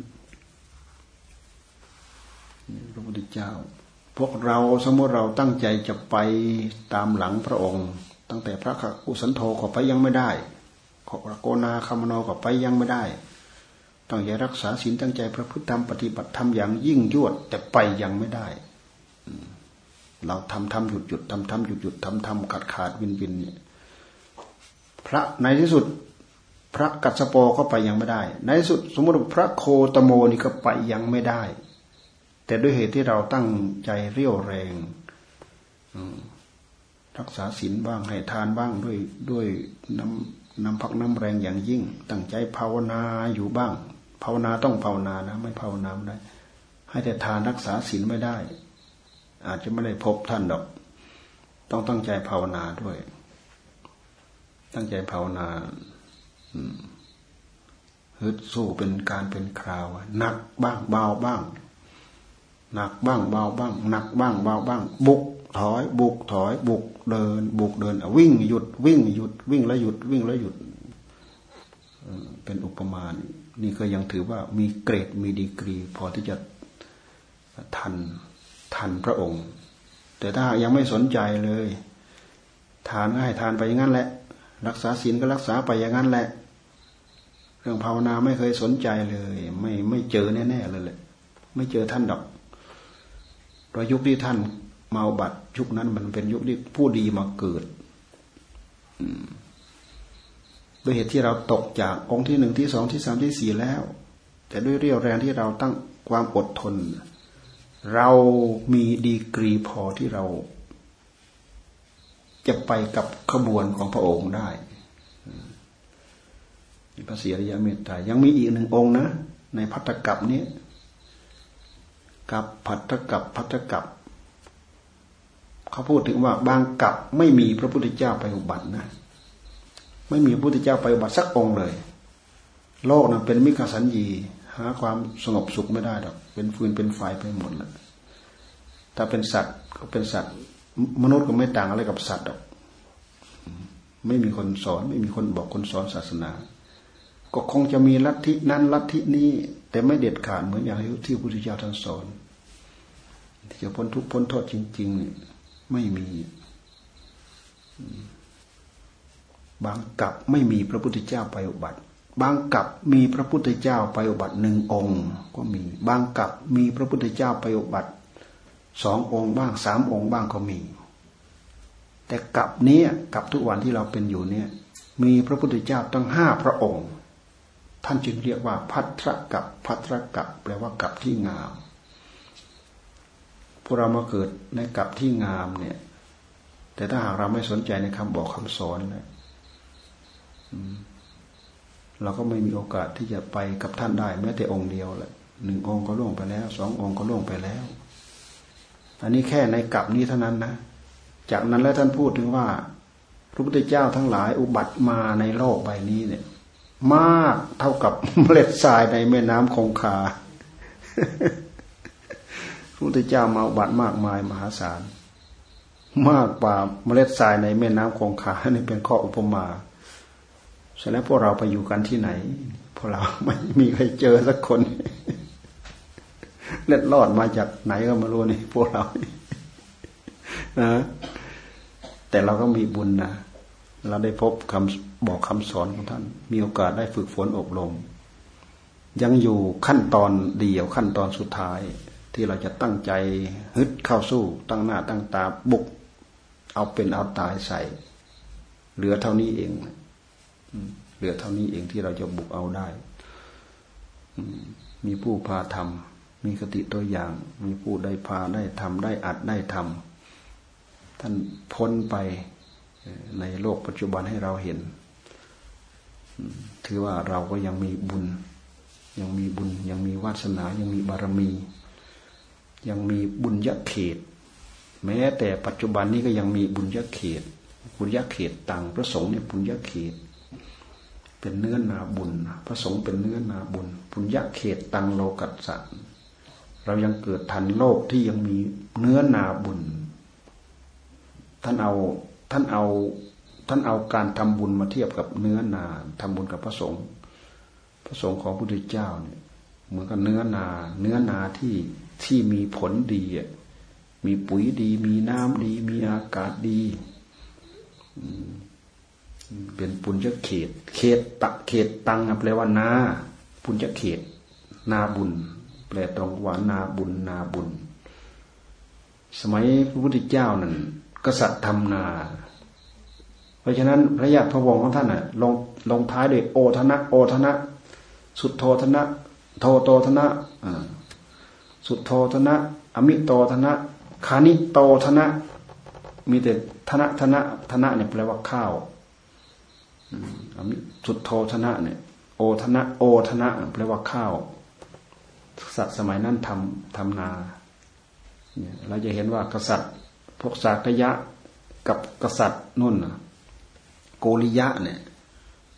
พระพุทธเจ้า พวกเราสมมติเราตั้งใจจะไปตามหลังพระองค์ ตั้งแต่พระกุสันโธก็ไปยังไม่ได้ขอโกนาคามโนก็ไปยังไม่ได้ ต้องใจรักษาศีลตั้งใจพระพุทธธรรมปฏิบัติธรรมอย่างยิ่งยวด แต่ไปยังไม่ได้เราทำทำหยุดหยุดทำทำหยุดหยุดทำทำขาดขาดวินวินเนี่ยพระในที่สุด พระกัสสปก็ไปยังไม่ได้ ในสุดสมมติพระโคตโมนี่ก็ไปยังไม่ได้ แต่ด้วยเหตุที่เราตั้งใจเรี่ยวแรงรักษาศีลบ้างให้ทานบ้างด้วยด้วยน้ำน้ำพักน้ำแรงอย่างยิ่ง ตั้งใจภาวนาอยู่บ้าง ภาวนาต้องภาวนานะ ไม่ภาวนาไม่ได้ ให้แต่ทานรักษาศีลไม่ได้ อาจจะไม่ได้พบท่านดอก ต้องตั้งใจภาวนาด้วย ตั้งใจภาวนา ฮึดสู้เป็นการเป็นคราวหนักบ้างเบาบ้างหนักบ้างเบาบ้างหนักบ้างเบาบ้าง บุกถอย บุกถอย บุกเดิน บุกเดินวิ่งหยุดวิ่งหยุด วิ่งแล้วหยุด วิ่งแล้วหยุดเป็นอุปมาณนี่ก็ยังถือว่ามีเกรดมีดีกรี พอที่จะทันทันพระองค์ แต่ถ้ายังไม่สนใจเลย ทานก็ให้ทานไปอย่างนั้นแหละ รักษาศีลก็รักษาไปอย่างนั้นแหละ รื่องภาวนาไม่เคยสนใจเลย ไม่ไม่เจอแน่ๆเลยแหละไม่เจอท่านดอกราะยุคที่ท่านมาบัตรยุคนั้นมันเป็นยุคที่ผู้ดีมาเกิดด้วยเหตุที่เราตกจากองค์ที่หนึ่งที่สองที่สามที่สี่แล้ว แต่ด้วยเรี่ยวแรงที่เราตั้งความอดทน เรามีดีกรีพอที่เรา จะไปกับขบวนของพระองค์ได้ พระเสียริยเมตตายังมีอีกหนึ่งองค์นะ ในพัตตกับนี้กับพัทธกับพัทธกับเขาพูดถึงว่าบางกับไม่มีพระพุทธเจ้าไปอุบัตินะ ไม่มีพระพุทธเจ้าไปอุบัติสักองเลย โลกนั้นเป็นมิกสัญญีหาความสงบสุขไม่ได้หรอกเป็นฟืนเป็นไฟไปหมดแล้วถ้าเป็นสัตว์ก็เป็นสัตว์ มนุษย์ก็ไม่ต่างอะไรกับสัตว์หรอก ไม่มีคนสอน ไม่มีคนบอกคนสอนศาสนา ก็คงจะมีลัทธินั้นลัทธินี้ แต่ไม่เด็ดขาดเหมือนอย่างที่พระพุทธเจ้าท่านสอนที่จะพ้นทุกข์พ้นโทษจริง ๆ ไม่มี บางกับไม่มีพระพุทธเจ้าไปอุบัติ บางกับมีพระพุทธเจ้าไปอุบัติหนึ่งองค์ ก็มี บางกับมีพระพุทธเจ้าไปอุบัติสององค์บ้างสามองค์บ้างก็มี แต่กับนี้กับทุกวันที่เราเป็นอยู่เนี่ย มีพระพุทธเจ้าตั้งห้าพระองค์ ท่านจึงเรียกว่าพัทรกับพัทรกับแปลว่ากับที่งามพวกเรามาเกิดในกับที่งามเนี่ย แต่ถ้าหากเราไม่สนใจในคำบอกคำสอนเนะเราก็ไม่มีโอกาสที่จะไปกับท่านได้แม้แต่องค์เดียวแหละหนึ่งองค์ก็ล่วงไปแล้วสององค์ก็ล่วงไปแล้ว อันนี้แค่ในกับนี้เท่านั้นนะจากนั้นแล้วท่านพูดถึงว่าพระพุทธเจ้าทั้งหลายอุบัติมาในโลกใบนี้เนี่ย มากเท่ากับเมล็ดทรายในแม่น้ำคงคาพระพุทธเจ้ามาอุบัติมากมายมหาศาล มากกว่าเมล็ดทรายในแม่น้ำคงคานี่เป็นข้ออุปมาฉะนั้นพวกเราไปอยู่กันที่ไหนพวกเราไม่มีใครเจอสักคนเล็ดลอดมาจากไหนก็ไม่รู้นี่พวกเรานะแต่เราก็มีบุญนะเราได้พบคำ บอกคำสอนของท่าน มีโอกาสได้ฝึกฝนอบรม ยังอยู่ขั้นตอนเดียวขั้นตอนสุดท้าย ที่เราจะตั้งใจฮึดเข้าสู้ ตั้งหน้าตั้งตาบุก เอาเป็นเอาตายใส่ เหลือเท่านี้เองเหลือเท่านี้เองที่เราจะบุกเอาได้มีผู้พาทำมีคติตัวอย่าง มีผู้ได้พาได้ทำได้อัดได้ทำท่านพ้นไปในโลกปัจจุบันให้เราเห็น ถือว่าเราก็ยังมีบุญ ยังมีบุญ ยังมีวาสนา ยังมีบารมี ยังมีบุญยะเขต แม้แต่ปัจจุบันนี้ก็ยังมีบุญยะเขต บุญยะเขตต่างพระสงฆ์เนี่ยบุญยะเขต เป็นเนื้อนาบุญ พระสงฆ์เป็นเนื้อนาบุญปุญญาเขตตังโลกัสสะเรายังเกิดทันโลกที่ยังมีเนื้อนาบุญ ท่านเอาท่านเอา ท่านเอาการทำบุญมาเทียบกับเนื้อนาทำบุญกับพระสงฆ์พระสงฆ์ของพระพุทธเจ้าเนี่ยเหมือนกับเนื้อนา เนื้อนาที่ที่มีผลดีมีปุ๋ยดี มีน้ำดี มีอากาศดีเป็นปุญญเขต เขตตะเขตตังแปลว่านาปุญญเขต นาบุญ แปลตรงว่านาบุญ นาบุญ สมัยพระพุทธเจ้านั่นกษัตริย์ทำนา เพราะฉะนั้นพระญาติพระวงศ์ของท่านน่ะลงลงท้ายด้วยโอทนะโอทนะ สุทโธทนะ โธโตทนะสุทโธทนะ อมิโตทนะคานิโตทนะ มีแต่ธนะธนะธนะเนี่ยแปลว่าข้าวอืมสุดโทธนะเนี่ย โอธนะ โอธนะแปลว่าข้าว สัตว์สมัยนั้นทำทำนาเนี่ยเราจะเห็นว่ากษัตริย์ พวกสากยะกับกษัตริย์นุ่นนะ โกริยะเนี่ย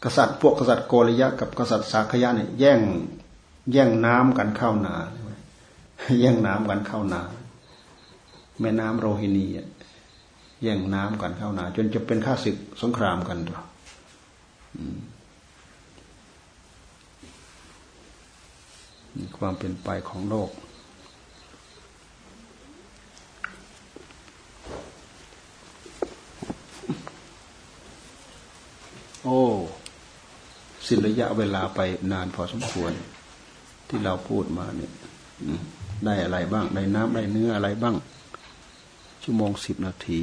กษัตริย์พวกกษัตริย์โกริยะ กับกษัตริย์สากยะเนี่ยแย่งแย่งน้ำกันเข้านาแย่งน้ำกันเข้านา แม่น้ำโรฮินีแย่งน้ำกันเข้านา จนจะเป็นข้าศึกสงครามกันตัวความเป็นไปของโลก โอ้สิ้นระยะเวลาไปนานพอสมควร ที่เราพูดมาเนี่ยได้อะไรบ้าง ได้น้ำได้เนื้ออะไรบ้าง ชั่วโมงสิบนาที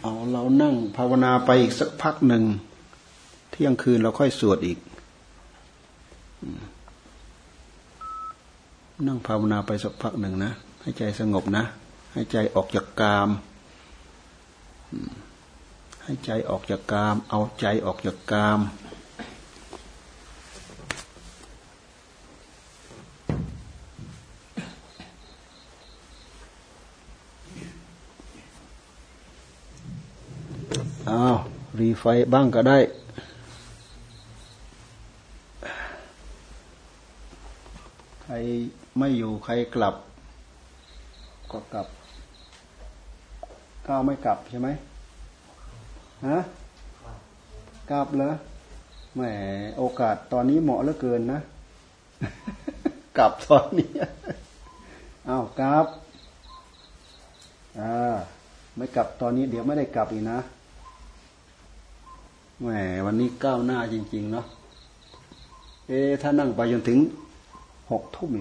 เอาเรานั่งภาวนาไปอีกสักพักหนึ่ง เที่ยงคืนเราค่อยสวดอีก นั่งภาวนาไปสักพักหนึ่งนะ ให้ใจสงบนะ ให้ใจออกจากกาม ให้ใจออกจากกาม เอาใจออกจากกามอ้าวรีไฟบ้างก็ได้ ใครไม่อยู่ใครกลับ ก็กลับ ก้าวไม่กลับใช่ไหมฮะกลับเหรอแหมโอกาสตอนนี้เหมาะเหลือเกินนะ กลับตอนนี้อ้าวกลับอ่าไม่กลับตอนนี้เดี๋ยวไม่ได้กลับอีกนะแหมวันนี้ก้าวหน้าจริง ๆ เนาะเอ๊ถ้านั่งไปจนถึงหกทุ่ม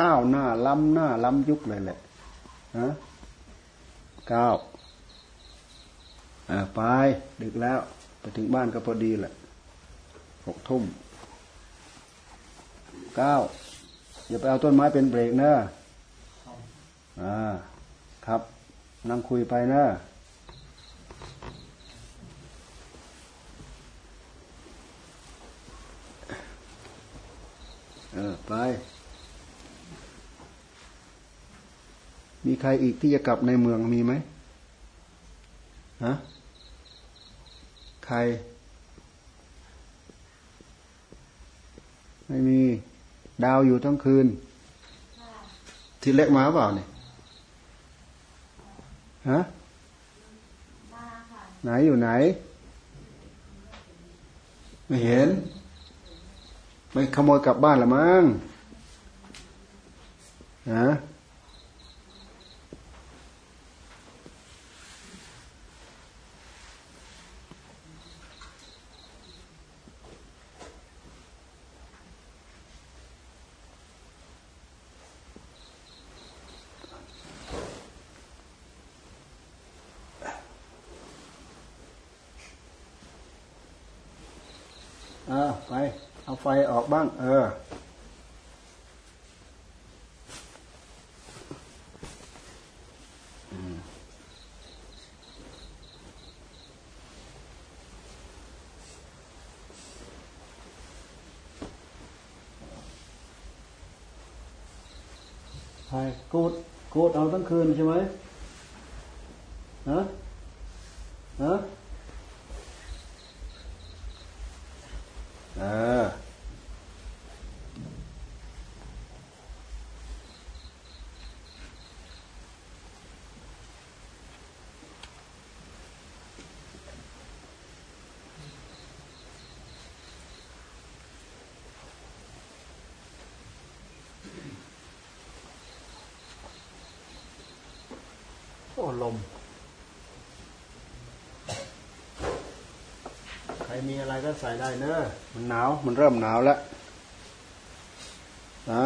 ก้าวหน้าล้ำหน้าล้ำยุคเลยแหละฮะก้าว ไปดึกแล้ว ไปถึงบ้านก็พอดีแหละหกทุ่มเก้าอย่าไปเอาต้นไม้เป็นเบรกเนอะอ่าครับนั่งคุยไปเนอะเออไป มีใครอีกที่จะกลับในเมืองมีไหมฮะ คร ไม่มีดาวอยู่ทั้งคืน ที่เล็กมาเปล่าเนี่ยฮะไหนอยู่ไหน ไม่เห็น ไม่ขโมยกลับบ้านละมั้งฮะเออไป เอาไฟออกบ้าง เออ ใช่ กูดกูดเอาทั้งคืนใช่ไหมฮะฮะเออโอ้ลม ใคร มีอะไรก็ใส่ได้เนอะมันหนาว มันเริ่มหนาวแล้วนะ